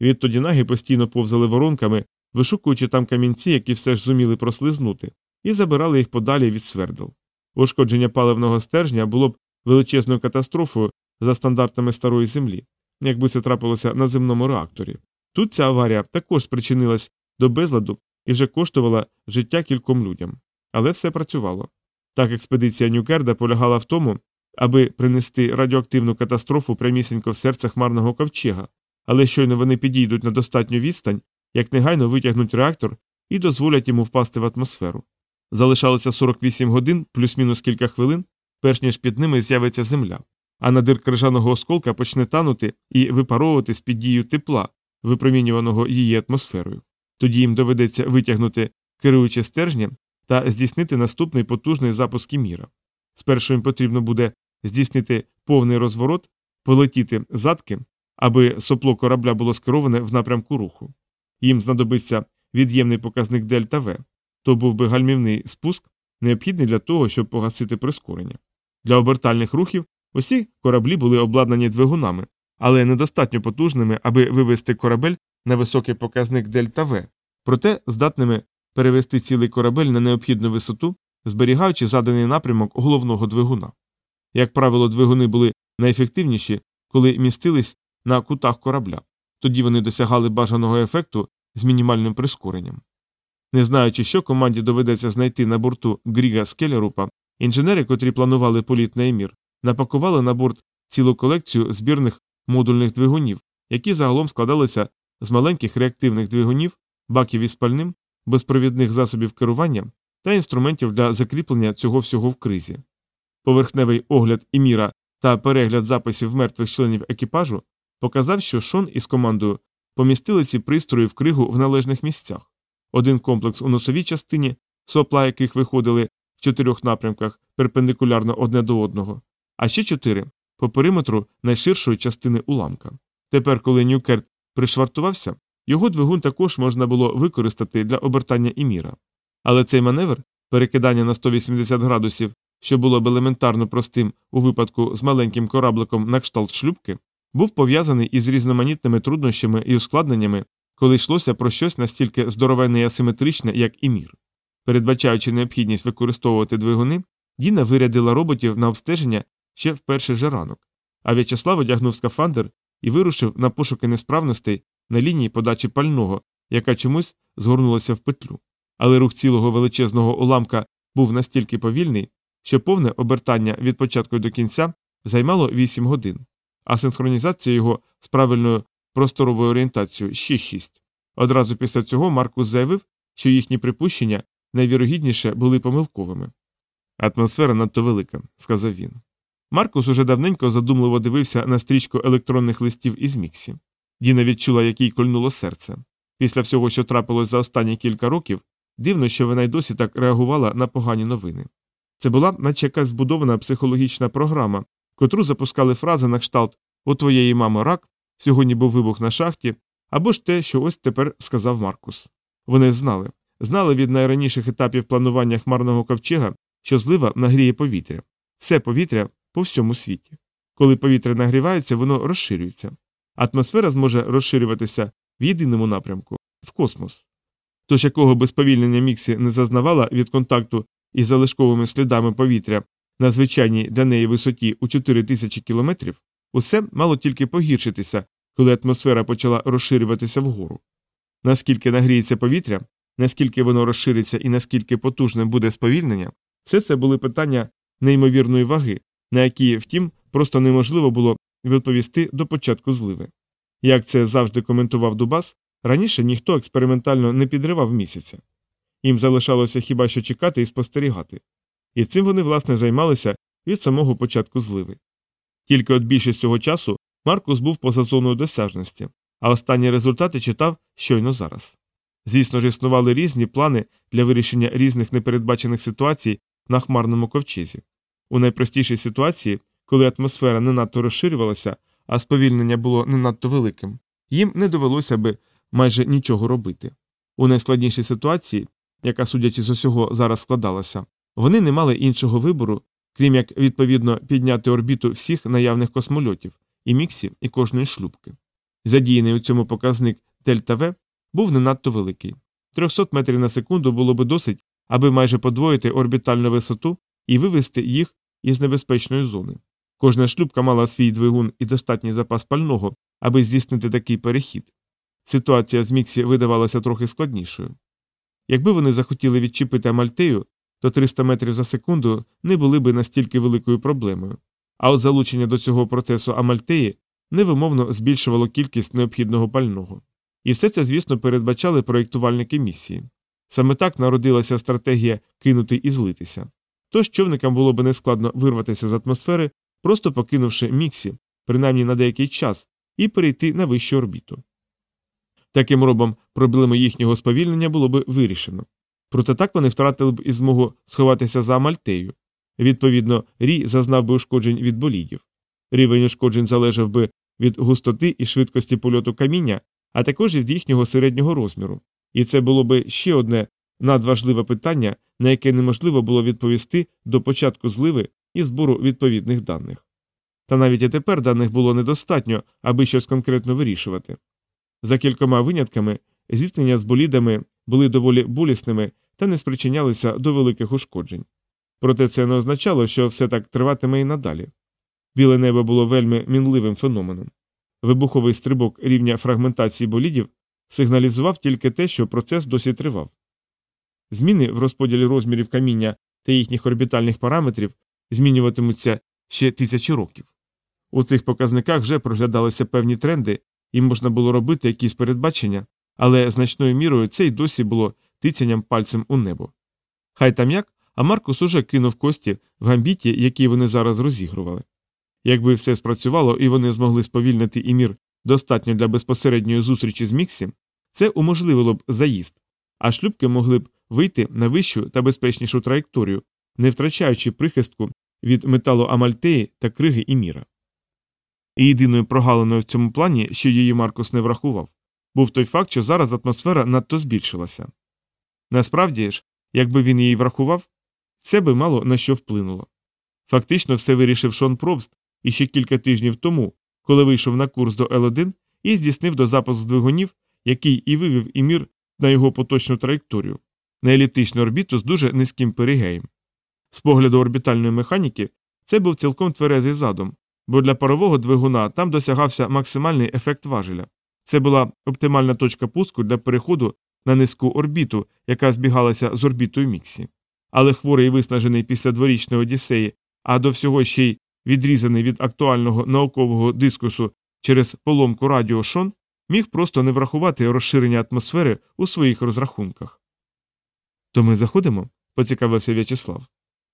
Відтоді наги постійно повзали воронками, вишукуючи там камінці, які все ж зуміли прослизнути, і забирали їх подалі від свердел. Ушкодження паливного стержня було б величезною катастрофою за стандартами старої землі, якби це трапилося на земному реакторі. Тут ця аварія також спричинилась до безладу і вже коштувала життя кільком людям. Але все працювало. Так експедиція Нюкерда полягала в тому, аби принести радіоактивну катастрофу прямісінько в серце хмарного ковчега, але щойно вони підійдуть на достатню відстань, як негайно витягнуть реактор і дозволять йому впасти в атмосферу. Залишалося 48 годин плюс-мінус кілька хвилин, перш ніж під ними з'явиться земля, а надир крижаного осколка почне танути і випаровуватись під дією тепла, випромінюваного її атмосферою. Тоді їм доведеться витягнути керуюче стержня та здійснити наступний потужний запуск міра. Спершу їм потрібно буде здійснити повний розворот, полетіти задки, аби сопло корабля було скероване в напрямку руху. Їм знадобиться від'ємний показник дельта В, то був би гальмівний спуск, необхідний для того, щоб погасити прискорення. Для обертальних рухів усі кораблі були обладнані двигунами, але недостатньо потужними, аби вивести корабель на високий показник дельта В, проте здатними перевести цілий корабель на необхідну висоту, зберігаючи заданий напрямок головного двигуна. Як правило, двигуни були найефективніші, коли містились на кутах корабля, тоді вони досягали бажаного ефекту з мінімальним прискоренням. Не знаючи, що команді доведеться знайти на борту Гріга Скелерупа, інженери, котрі планували політ на емір, напакували на борт цілу колекцію збірних модульних двигунів, які загалом складалися з маленьких реактивних двигунів, баків із пальним, безпровідних засобів керування та інструментів для закріплення цього всього в кризі. Поверхневий огляд Еміра та перегляд записів мертвих членів екіпажу показав, що Шон із командою помістили ці пристрої в кригу в належних місцях один комплекс у носовій частині, сопла яких виходили в чотирьох напрямках, перпендикулярно одне до одного, а ще чотири по периметру найширшої частини уламка. Тепер, коли Ньюкерт пришвартувався, його двигун також можна було використати для обертання іміра. Але цей маневр, перекидання на 180 градусів, що було б елементарно простим у випадку з маленьким корабликом на кшталт шлюбки, був пов'язаний із різноманітними труднощами і ускладненнями, коли йшлося про щось настільки здоровенне і асиметричне, як імір. Передбачаючи необхідність використовувати двигуни, Діна вирядила роботів на обстеження ще в перший же ранок, а В'ячеслав одягнув скафандр і вирушив на пошуки несправностей на лінії подачі пального, яка чомусь згорнулася в петлю. Але рух цілого величезного уламка був настільки повільний, що повне обертання від початку до кінця займало 8 годин, а синхронізація його з правильною просторовою орієнтацією ще 6. Одразу після цього Маркус заявив, що їхні припущення найвірогідніше були помилковими. Атмосфера надто велика, сказав він. Маркус уже давненько задумливо дивився на стрічку електронних листів із Міксі. Діна відчула, як їй кольнуло серце. Після всього, що трапилось за останні кілька років, дивно, що вона й досі так реагувала на погані новини. Це була, наче якась збудована психологічна програма, котру запускали фрази на кшталт у твоєї мами рак, сьогодні був вибух на шахті, або ж те, що ось тепер сказав Маркус. Вони знали, знали від найраніших етапів планування хмарного ковчега, що злива нагріє повітря, все повітря по всьому світі. Коли повітря нагрівається, воно розширюється. Атмосфера зможе розширюватися в єдиному напрямку в космос. Тож якого би сповільнення Міксі не зазнавала від контакту із залишковими слідами повітря на звичайній для неї висоті у 4000 кілометрів, усе мало тільки погіршитися, коли атмосфера почала розширюватися вгору. Наскільки нагріється повітря, наскільки воно розшириться і наскільки потужним буде сповільнення, все це були питання неймовірної ваги, на які, втім, просто неможливо було відповісти до початку зливи. Як це завжди коментував Дубас, раніше ніхто експериментально не підривав місяця. Їм залишалося хіба що чекати і спостерігати. І цим вони, власне, займалися від самого початку зливи. Тільки от більшість цього часу Маркус був поза зоною досяжності, а останні результати читав щойно зараз. Звісно ж, існували різні плани для вирішення різних непередбачених ситуацій на хмарному ковчезі. У найпростішій ситуації, коли атмосфера не надто розширювалася, а сповільнення було не надто великим, їм не довелося би майже нічого робити. У найскладнішій ситуації, яка, судячи з усього, зараз складалася, вони не мали іншого вибору, крім як відповідно підняти орбіту всіх наявних космольотів, і міксі, і кожної шлюбки. Задіяний у цьому показник дельта В був не надто великий. 300 метрів на секунду було би досить, аби майже подвоїти орбітальну висоту і вивести їх із небезпечної зони. Кожна шлюбка мала свій двигун і достатній запас пального, аби здійснити такий перехід. Ситуація з Міксі видавалася трохи складнішою. Якби вони захотіли відчепити Амальтею, то 300 метрів за секунду не були би настільки великою проблемою, а от залучення до цього процесу Амальтеї невимовно збільшувало кількість необхідного пального. І все це, звісно, передбачали проєктувальники місії. Саме так народилася стратегія кинути і злитися. Тож човникам було б нескладно вирватися з атмосфери, просто покинувши міксі, принаймні на деякий час, і перейти на вищу орбіту. Таким робом проблеми їхнього сповільнення було б вирішено. Проте так вони втратили б і змогу сховатися за Амальтею. Відповідно, рій зазнав би ушкоджень від болідів. Рівень ушкоджень залежав би від густоти і швидкості польоту каміння, а також від їхнього середнього розміру. І це було би ще одне надважливе питання, на яке неможливо було відповісти до початку зливи і збору відповідних даних. Та навіть і тепер даних було недостатньо, аби щось конкретно вирішувати. За кількома винятками, зіткнення з болідами були доволі болісними та не спричинялися до великих ушкоджень. Проте це не означало, що все так триватиме і надалі. Біле небо було вельми мінливим феноменом. Вибуховий стрибок рівня фрагментації болідів сигналізував тільки те, що процес досі тривав. Зміни в розподілі розмірів каміння та їхніх орбітальних параметрів змінюватимуться ще тисячі років. У цих показниках вже проглядалися певні тренди, і можна було робити якісь передбачення, але значною мірою це й досі було тицянням пальцем у небо. Хай там як, а Маркус уже кинув кості в гамбіті, які вони зараз розігрували. Якби все спрацювало і вони змогли сповільнити імір достатньо для безпосередньої зустрічі з Міксі, це уможливило б заїзд, а шлюбки могли б вийти на вищу та безпечнішу траєкторію, не втрачаючи прихистку від металу Амальтеї та криги і міра. І єдиною прогалиною в цьому плані, що її Маркус не врахував, був той факт, що зараз атмосфера надто збільшилася. Насправді ж, якби він її врахував, це би мало на що вплинуло. Фактично все вирішив Шон Пробст іще кілька тижнів тому, коли вийшов на курс до Л1 і здійснив до запуск двигунів, який і вивів Імір на його поточну траєкторію, на еліптичну орбіту з дуже низьким перигеєм. З погляду орбітальної механіки це був цілком тверезий задум, бо для парового двигуна там досягався максимальний ефект важеля. Це була оптимальна точка пуску для переходу на низьку орбіту, яка збігалася з орбітою Міксі. Але хворий виснажений після дворічної Одіссеї, а до всього ще й відрізаний від актуального наукового дискусу через поломку радіо Шон, міг просто не врахувати розширення атмосфери у своїх розрахунках. То ми заходимо? поцікавився В'ячеслав.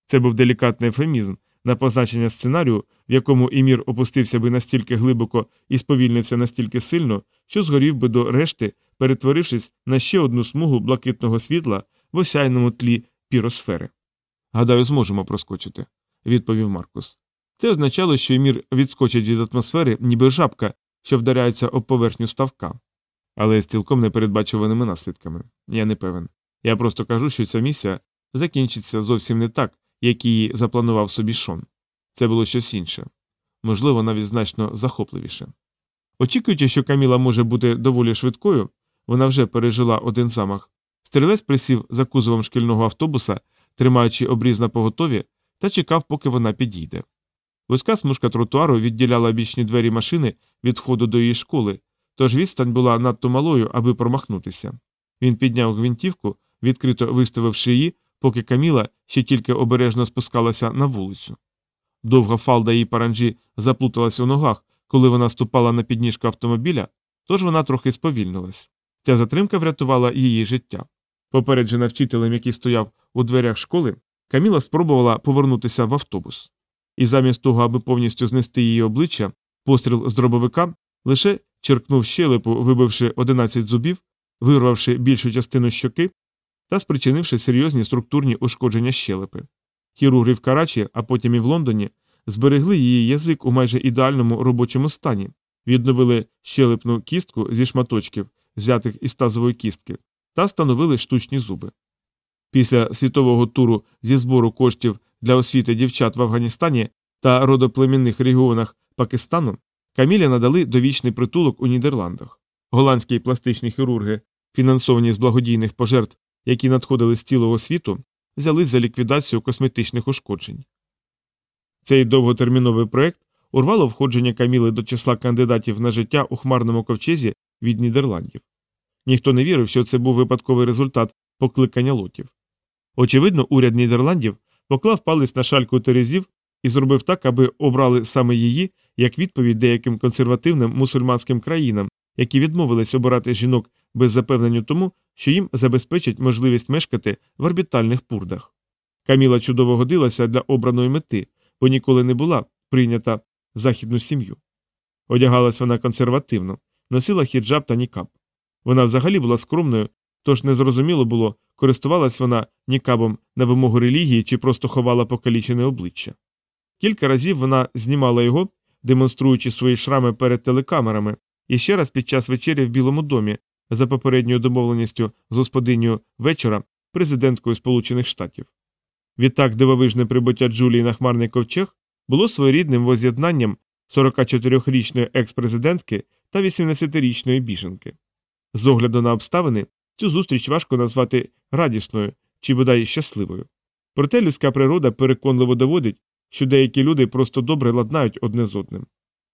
Це був делікатний ефемізм на позначення сценарію, в якому Імір опустився би настільки глибоко і сповільнився настільки сильно, що згорів би до решти, перетворившись на ще одну смугу блакитного світла в осяйному тлі піросфери. Гадаю, зможемо проскочити, відповів Маркус. Це означало, що Імір відскочить від атмосфери, ніби жабка, що вдаряється об поверхню ставка. Але з цілком непередбачуваними наслідками. Я не певен. Я просто кажу, що ця місія закінчиться зовсім не так, як її запланував собі Шон. Це було щось інше, можливо, навіть значно захопливіше. Очікуючи, що Каміла може бути доволі швидкою, вона вже пережила один замах. Стрілець присів за кузовом шкільного автобуса, тримаючи обріз на поготові, та чекав, поки вона підійде. Вузька смужка тротуару відділяла бічні двері машини від входу до її школи, тож відстань була надто малою, аби промахнутися. Він підняв гвинтівку, відкрито виставивши її, поки Каміла ще тільки обережно спускалася на вулицю. Довга фалда її паранджі заплуталась у ногах, коли вона ступала на підніжку автомобіля, тож вона трохи сповільнилась. Ця затримка врятувала її життя. Попереджена вчителем, який стояв у дверях школи, Каміла спробувала повернутися в автобус. І замість того, аби повністю знести її обличчя, постріл з дробовика лише черкнув щелепу, вибивши 11 зубів, вирвавши більшу частину щоки та спричинивши серйозні структурні ушкодження щелепи. Хірурги в Карачі, а потім і в Лондоні, зберегли її язик у майже ідеальному робочому стані, відновили щелепну кістку зі шматочків, взятих із тазової кістки, та встановили штучні зуби. Після світового туру зі збору коштів для освіти дівчат в Афганістані та родоплемінних регіонах Пакистану Камілі надали довічний притулок у Нідерландах. Голландські пластичні хірурги, фінансовані з благодійних пожертв, які надходили з цілого світу, взялись за ліквідацію косметичних ушкоджень. Цей довготерміновий проект урвало входження Каміли до числа кандидатів на життя у хмарному ковчезі від Нідерландів. Ніхто не вірив, що це був випадковий результат покликання лотів. Очевидно, уряд Нідерландів поклав палець на шальку терезів і зробив так, аби обрали саме її як відповідь деяким консервативним мусульманським країнам, які відмовились обирати жінок без запевнень у тому, що їм забезпечать можливість мешкати в орбітальних пурдах. Каміла чудово годилася для обраної мети, бо ніколи не була прийнята західну сім'ю. Одягалась вона консервативно, носила хіджаб та нікаб. Вона взагалі була скромною, тож незрозуміло було, користувалась вона нікабом на вимогу релігії чи просто ховала покалічене обличчя. Кілька разів вона знімала його, демонструючи свої шрами перед телекамерами, і ще раз під час вечері в Білому домі, за попередньою домовленістю з господиню вечора, президенткою Сполучених Штатів. Відтак дивовижне прибуття Джулії на хмарний ковчег було своєрідним воз'єднанням 44-річної екс-президентки та 18-річної біженки. З огляду на обставини, цю зустріч важко назвати радісною чи бодай щасливою. Проте людська природа переконливо доводить, що деякі люди просто добре ладнають одне з одним.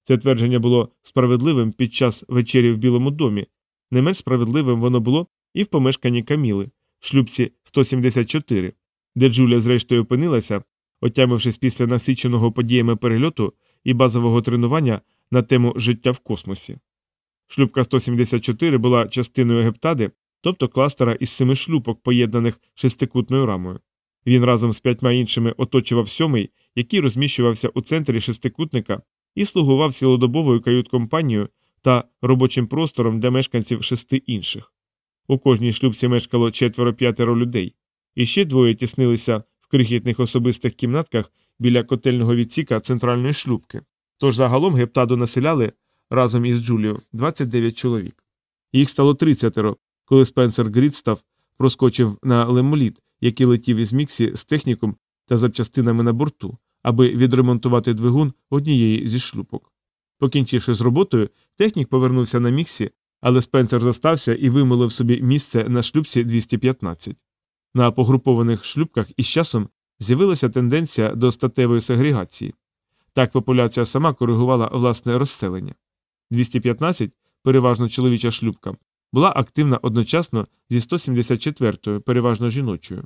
Це твердження було справедливим під час вечері в Білому домі, не менш справедливим воно було і в помешканні Каміли, в шлюбці 174, де Джулія зрештою опинилася, отямившись після насиченого подіями перельоту і базового тренування на тему життя в космосі. Шлюбка 174 була частиною гептади, тобто кластера із семи шлюпок, поєднаних шестикутною рамою. Він разом з п'ятьма іншими оточував сьомий, який розміщувався у центрі шестикутника і слугував цілодобовою кают-компанією та робочим простором для мешканців шести інших. У кожній шлюбці мешкало четверо-п'ятеро людей, і ще двоє тіснилися в крихітних особистих кімнатках біля котельного відсіка центральної шлюбки. Тож загалом гептаду населяли разом із Джуліо 29 чоловік. Їх стало 30, коли Спенсер Грідстав проскочив на лемоліт, який летів із Міксі з техніком та запчастинами на борту, аби відремонтувати двигун однієї зі шлюпок. Покінчивши з роботою, технік повернувся на Міксі, але Спенсер зостався і вимолив собі місце на шлюпці 215. На погрупованих шлюпках із часом з'явилася тенденція до статевої сегрегації. Так популяція сама коригувала власне розселення. 215, переважно чоловіча шлюбка, була активна одночасно зі 174-ю, переважно жіночою.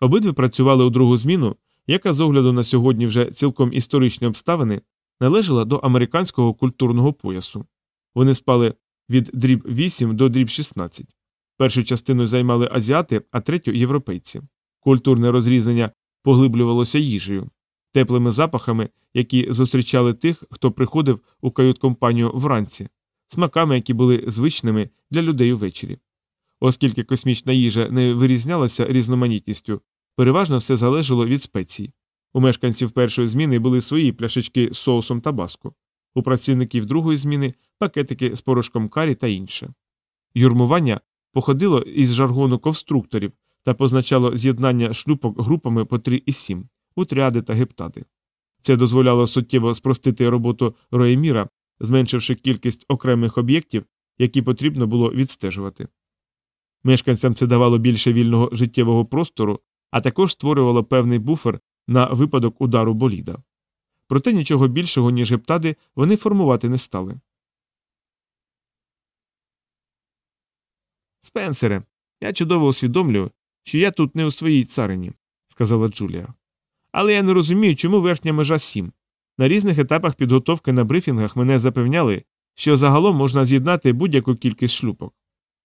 Обидві працювали у другу зміну, яка з огляду на сьогодні вже цілком історичні обставини належала до американського культурного поясу. Вони спали від дріб 8 до дріб 16. Першу частину займали азіати, а третю європейці. Культурне розрізнення поглиблювалося їжею, теплими запахами, які зустрічали тих, хто приходив у кают-компанію вранці, смаками, які були звичними для людей увечері. Оскільки космічна їжа не вирізнялася різноманітністю, переважно все залежало від спецій. У мешканців першої зміни були свої пляшечки з соусом табаско, у працівників другої зміни пакетики з порошком карі та інше. Юрмування походило із жаргону конструкторів та позначало з'єднання шлюпок групами по 3 і 7, утряди та гептади. Це дозволяло суттєво спростити роботу Роєміра, зменшивши кількість окремих об'єктів, які потрібно було відстежувати. Мешканцям це давало більше вільного життєвого простору, а також створювало певний буфер на випадок удару боліда. Проте нічого більшого, ніж гептади, вони формувати не стали. Спенсере, я чудово усвідомлюю, що я тут не у своїй царині, сказала Джулія. Але я не розумію, чому верхня межа сім. На різних етапах підготовки на брифінгах мене запевняли, що загалом можна з'єднати будь-яку кількість шлюпок.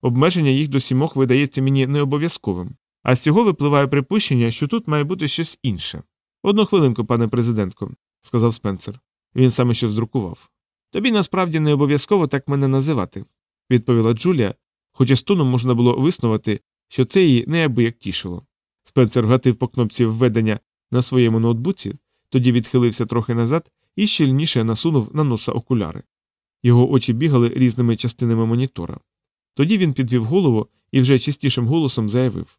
Обмеження їх до сімох видається мені не обов'язковим, а з цього випливає припущення, що тут має бути щось інше. Одну хвилинку, пане президентко, сказав Спенсер. Він саме що вздрукував. Тобі насправді не обов'язково так мене називати, відповіла Джулія, хоча з тоном можна було виснувати, що це її неабияк тішило. Спенсер гатив по кнопці введення на своєму ноутбуці, тоді відхилився трохи назад і щільніше насунув на носа окуляри. Його очі бігали різними частинами монітора. Тоді він підвів голову і вже чистішим голосом заявив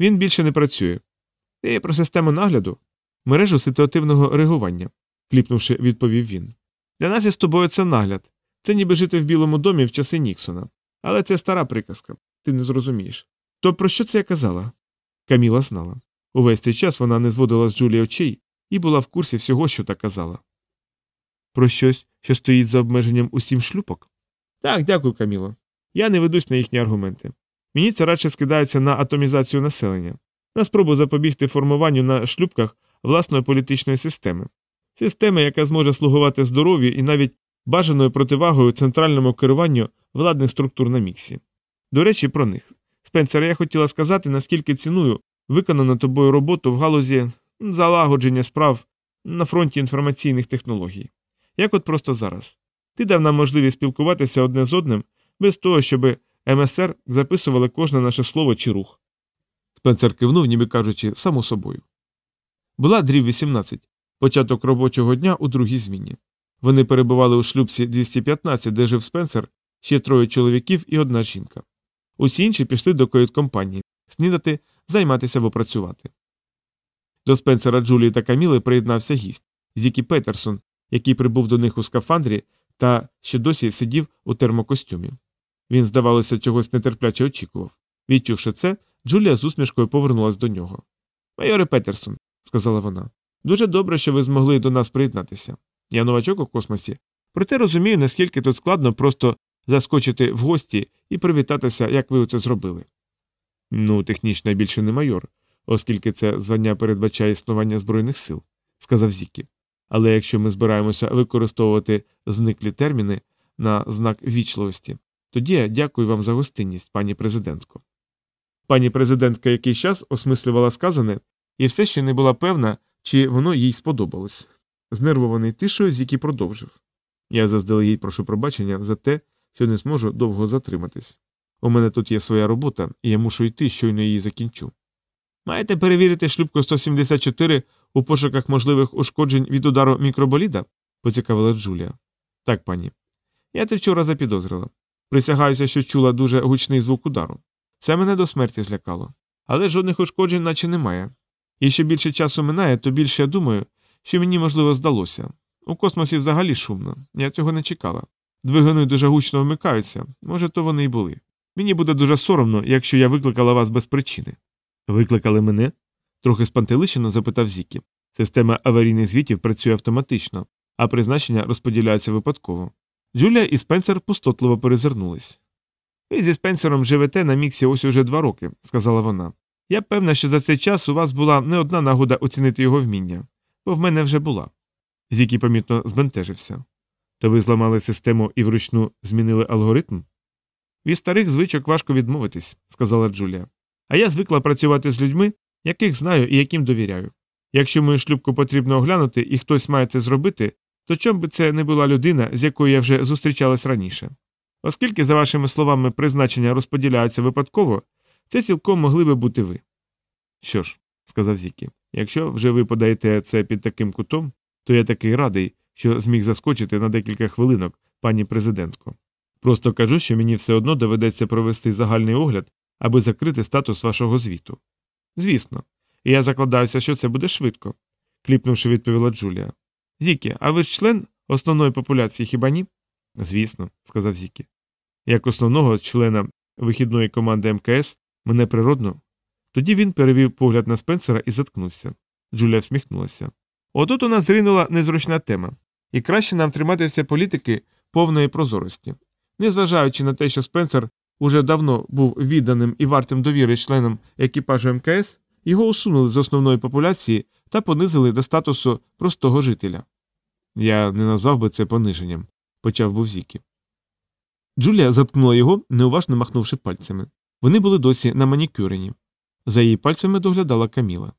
Він більше не працює. Ти про систему нагляду? Мережу ситуативного реагування, кліпнувши, відповів він. Для нас із тобою це нагляд. Це ніби жити в Білому домі в часи Ніксона. Але це стара приказка, ти не зрозумієш. То про що це я казала? Каміла знала. Увесь цей час вона не зводила з Джулії очей і була в курсі всього, що та казала. Про щось, що стоїть за обмеженням усім шлюпок? Так, дякую, Каміло. Я не ведусь на їхні аргументи. Мені це радше скидається на атомізацію населення, на спробу запобігти формуванню на шлюбках власної політичної системи, системи, яка зможе слугувати здоров'ю і навіть бажаною противагою центральному керуванню владних структур на міксі. До речі, про них. Спенсер, я хотіла сказати, наскільки ціную виконану тобою роботу в галузі залагодження справ на фронті інформаційних технологій. Як от просто зараз. Ти дав нам можливість спілкуватися одне з одним без того, щоб МСР записували кожне наше слово чи рух. Спенсер кивнув, ніби кажучи, само собою. Була дрів 18, початок робочого дня у другій зміні. Вони перебували у шлюбці 215, де жив Спенсер, ще троє чоловіків і одна жінка. Усі інші пішли до кают-компанії снідати, займатися або працювати. До Спенсера Джулії та Каміли приєднався гість Зікі Петерсон, який прибув до них у скафандрі та ще досі сидів у термокостюмі. Він, здавалося, чогось нетерпляче очікував. Відчувши це, Джулія з усмішкою повернулась до нього. Майоре Петерсон, сказала вона, дуже добре, що ви змогли до нас приєднатися. Я новачок у космосі, проте розумію, наскільки тут складно просто заскочити в гості і привітатися, як ви це зробили. Ну, технічно я більше не майор, оскільки це звання передбачає існування Збройних сил, сказав Зікі. Але якщо ми збираємося використовувати зниклі терміни на знак вічливості, тоді я дякую вам за гостинність, пані президентко. Пані президентка якийсь час осмислювала сказане і все ще не була певна, чи воно їй сподобалось. Знервований тишою, Зікі продовжив. Я заздалегідь прошу пробачення за те, що не зможу довго затриматись. У мене тут є своя робота, і я мушу йти, щойно її закінчу. Маєте перевірити шлюпку 174 у пошуках можливих ушкоджень від удару мікроболіда? поцікавила Джулія. Так, пані. Я це вчора запідозрила. Присягаюся, що чула дуже гучний звук удару. Це мене до смерті злякало. Але жодних ушкоджень наче немає. І що більше часу минає, то більше я думаю, що мені, можливо, здалося. У космосі взагалі шумно. Я цього не чекала. Двигуни дуже гучно вмикаються, може, то вони й були. Мені буде дуже соромно, якщо я викликала вас без причини. Викликали мене? трохи спантеличено запитав Зікі. Система аварійних звітів працює автоматично, а призначення розподіляються випадково. Джулія і Спенсер пустотливо перезирнулись. Ви зі Спенсером живете на міксі ось уже два роки, сказала вона. Я певна, що за цей час у вас була не одна нагода оцінити його вміння, бо в мене вже була. Зікі помітно збентежився. То ви зламали систему і вручну змінили алгоритм? Від старих звичок важко відмовитись, сказала Джулія. А я звикла працювати з людьми, яких знаю і яким довіряю. Якщо мою шлюбку потрібно оглянути і хтось має це зробити, то чом би це не була людина, з якою я вже зустрічалась раніше. Оскільки, за вашими словами, призначення розподіляються випадково, це цілком могли би бути ви. Що ж, сказав Зікі, якщо вже ви подаєте це під таким кутом, то я такий радий, що зміг заскочити на декілька хвилинок, пані президентко. Просто кажу, що мені все одно доведеться провести загальний огляд, аби закрити статус вашого звіту. Звісно, я закладаюся, що це буде швидко, кліпнувши, відповіла Джулія. Зікі, а ви ж член основної популяції хіба ні? Звісно, сказав Зікі. Як основного члена вихідної команди МКС мене природно. Тоді він перевів погляд на Спенсера і заткнувся. Джулія всміхнулася. Отут у нас зринула незручна тема, і краще нам триматися політики повної прозорості. Незважаючи на те, що Спенсер уже давно був відданим і вартим довіри членом екіпажу МКС, його усунули з основної популяції та понизили до статусу простого жителя. Я не назвав би це пониженням, почав був Зікі. Джулія заткнула його, неуважно махнувши пальцями. Вони були досі на манікюрені. За її пальцями доглядала Каміла.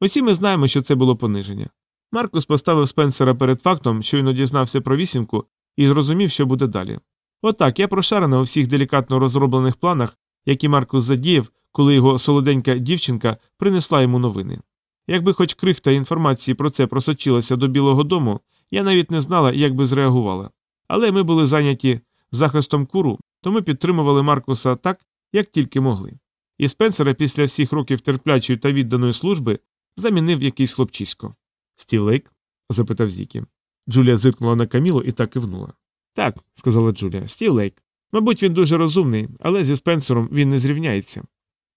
Усі ми знаємо, що це було пониження. Маркус поставив Спенсера перед фактом, щойно дізнався про вісімку і зрозумів, що буде далі. Отак я прошарена у всіх делікатно розроблених планах, які Маркус задіяв, коли його солоденька дівчинка принесла йому новини. Якби хоч крихта інформації про це просочилася до Білого дому, я навіть не знала, як би зреагувала. Але ми були зайняті захистом куру, то ми підтримували Маркуса так, як тільки могли. І Спенсера після всіх років терплячої та відданої служби замінив якийсь хлопчисько. Стів Лейк? запитав Зікі. Джулія зиркнула на Камілу і так кивнула. Так, сказала Джулія, Стів Лейк. Мабуть, він дуже розумний, але зі Спенсером він не зрівняється.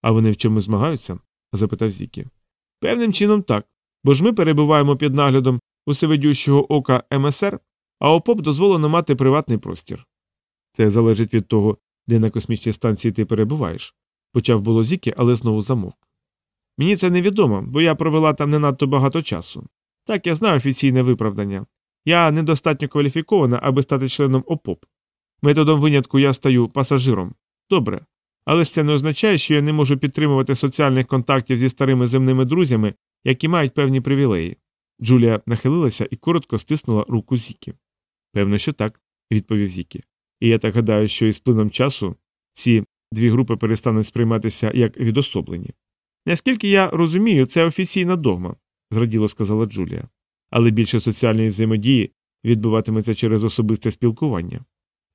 А вони в чому змагаються? запитав Зікі. Певним чином так. Бо ж ми перебуваємо під наглядом усевидющого ока МСР, а ОПОП дозволено мати приватний простір. Це залежить від того, де на космічній станції ти перебуваєш, почав було Зікі, але знову замовк. Мені це невідомо, бо я провела там не надто багато часу. Так, я знаю офіційне виправдання. Я недостатньо кваліфікована, аби стати членом ОПОП. Методом винятку я стаю пасажиром. Добре. Але ж це не означає, що я не можу підтримувати соціальних контактів зі старими земними друзями, які мають певні привілеї. Джулія нахилилася і коротко стиснула руку Зікі. Певно, що так, відповів Зікі. І я так гадаю, що із плином часу ці дві групи перестануть сприйматися як відособлені. Наскільки я розумію, це офіційна догма, зраділо сказала Джулія. Але більше соціальної взаємодії відбуватиметься через особисте спілкування.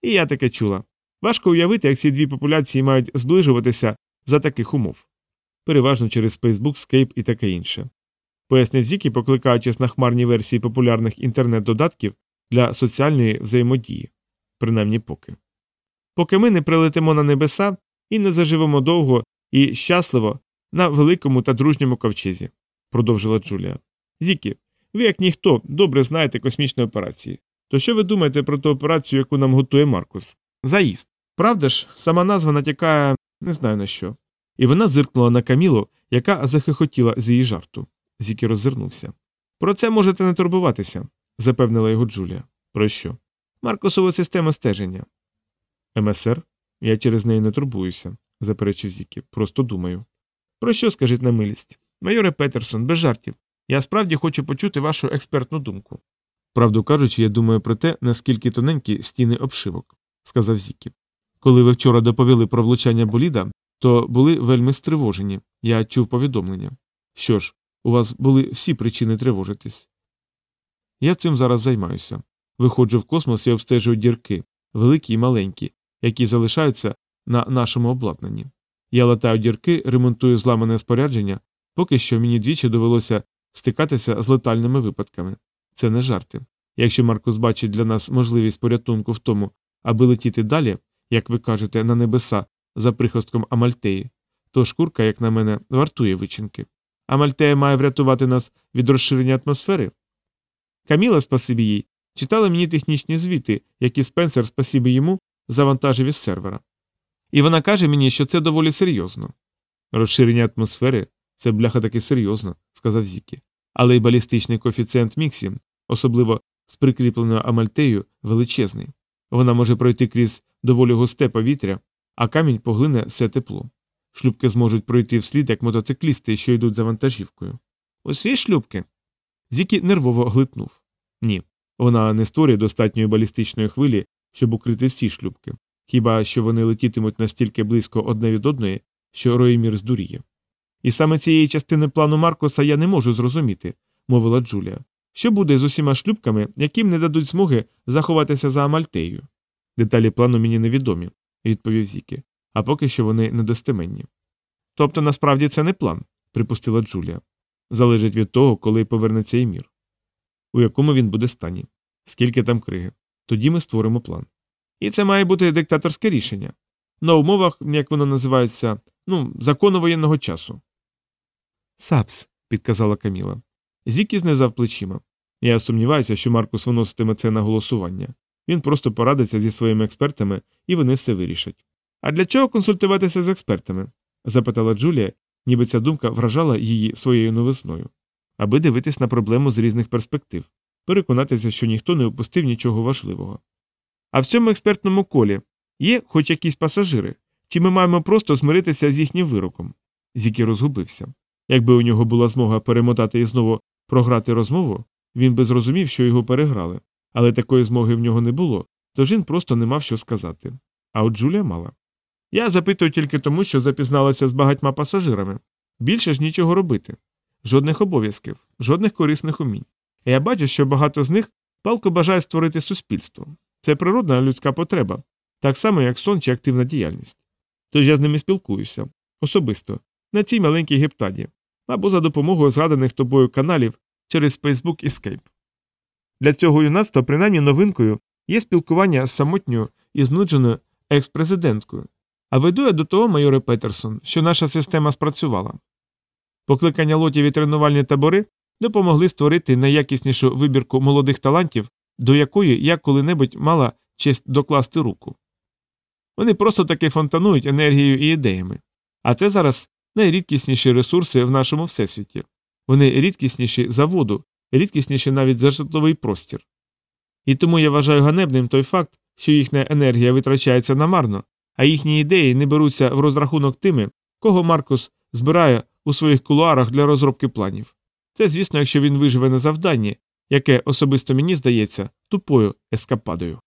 І я таке чула. Важко уявити, як ці дві популяції мають зближуватися за таких умов, переважно через Facebook, Skype і таке інше. Пояснив Зікі, покликаючись на хмарні версії популярних інтернет-додатків для соціальної взаємодії, принаймні поки. Поки ми не прилетимо на небеса і не заживемо довго і щасливо на великому та дружньому ковчезі, продовжила Джулія. Зікі, ви, як ніхто, добре знаєте космічні операції. То що ви думаєте про ту операцію, яку нам готує Маркус? Заїзд. Правда ж, сама назва натякає не знаю на що. І вона зиркнула на Камілу, яка захихотіла з її жарту. Зікі роззирнувся. Про це можете не турбуватися, запевнила його Джулія. Про що? Маркусова система стеження. МСР? Я через неї не турбуюся, заперечив Зікі. Просто думаю. Про що скажіть на милість? Майоре Петерсон, без жартів. Я справді хочу почути вашу експертну думку. Правду кажучи, я думаю про те, наскільки тоненькі стіни обшивок, сказав Зікі. Коли ви вчора доповіли про влучання боліда, то були вельми стривожені, Я чув повідомлення. Що ж, у вас були всі причини тривожитись. Я цим зараз займаюся. Виходжу в космос і обстежую дірки, великі і маленькі, які залишаються на нашому обладнанні. Я латаю дірки, ремонтую зламане спорядження, поки що мені двічі довелося стикатися з летальними випадками. Це не жарти. Якщо Маркус бачить для нас можливість порятунку в тому, аби летіти далі, як ви кажете, на небеса за прихостком Амальтеї, то шкурка, як на мене, вартує вичинки. Амальтея має врятувати нас від розширення атмосфери. Каміла, спасибі їй, читала мені технічні звіти, які Спенсер, спасибі йому, завантажив із сервера. І вона каже мені, що це доволі серйозно. Розширення атмосфери це бляха таки серйозно, сказав Зікі. Але й балістичний коефіцієнт Міксі, особливо з прикріпленою амальтею, величезний. Вона може пройти крізь доволі густе повітря, а камінь поглине все тепло. Шлюбки зможуть пройти вслід, як мотоциклісти, що йдуть за вантажівкою. Усі шлюбки. Зікі нервово глитнув. Ні, вона не створює достатньої балістичної хвилі, щоб укрити всі шлюбки, хіба що вони летітимуть настільки близько одне від одної, що Роїмір здуріє. І саме цієї частини плану Маркоса я не можу зрозуміти, мовила Джулія. Що буде з усіма шлюбками, яким не дадуть змоги заховатися за Амальтеєю? Деталі плану мені невідомі, відповів Зікі, а поки що вони недостеменні. Тобто насправді це не план, припустила Джулія. Залежить від того, коли повернеться Емір. У якому він буде стані, скільки там криги. Тоді ми створимо план. І це має бути диктаторське рішення. На умовах, як воно називається, ну, закону воєнного часу. Сапс, підказала Каміла. Зікі знизав плечима. Я сумніваюся, що Маркус виноситиме це на голосування. Він просто порадиться зі своїми експертами, і вони все вирішать. А для чого консультуватися з експертами? запитала Джулія, ніби ця думка вражала її своєю новизною. Аби дивитись на проблему з різних перспектив, переконатися, що ніхто не упустив нічого важливого. А в цьому експертному колі є хоч якісь пасажири, чи ми маємо просто змиритися з їхнім вироком? Зікі розгубився. Якби у нього була змога перемотати і знову програти розмову, він би зрозумів, що його переграли, але такої змоги в нього не було, тож він просто не мав що сказати. А от Джулія мала. Я запитую тільки тому, що запізналася з багатьма пасажирами. Більше ж нічого робити. Жодних обов'язків, жодних корисних умінь. Я бачу, що багато з них палко бажає створити суспільство. Це природна людська потреба, так само, як сон чи активна діяльність. Тож я з ними спілкуюся особисто, на цій маленькій гептаді, або за допомогою згаданих тобою каналів через Facebook і Skype. Для цього юнацтва, принаймні новинкою, є спілкування з самотньою і знудженою екс-президенткою. А веду я до того, майоре Петерсон, що наша система спрацювала. Покликання лотів і тренувальні табори допомогли створити найякіснішу вибірку молодих талантів, до якої я коли-небудь мала честь докласти руку. Вони просто таки фонтанують енергією і ідеями. А це зараз найрідкісніші ресурси в нашому всесвіті. Вони рідкісніші за воду, рідкісніші навіть за житловий простір. І тому я вважаю ганебним той факт, що їхня енергія витрачається намарно, а їхні ідеї не беруться в розрахунок тими, кого Маркус збирає у своїх кулуарах для розробки планів. Це, звісно, якщо він виживе на завданні, яке особисто мені здається тупою ескападою.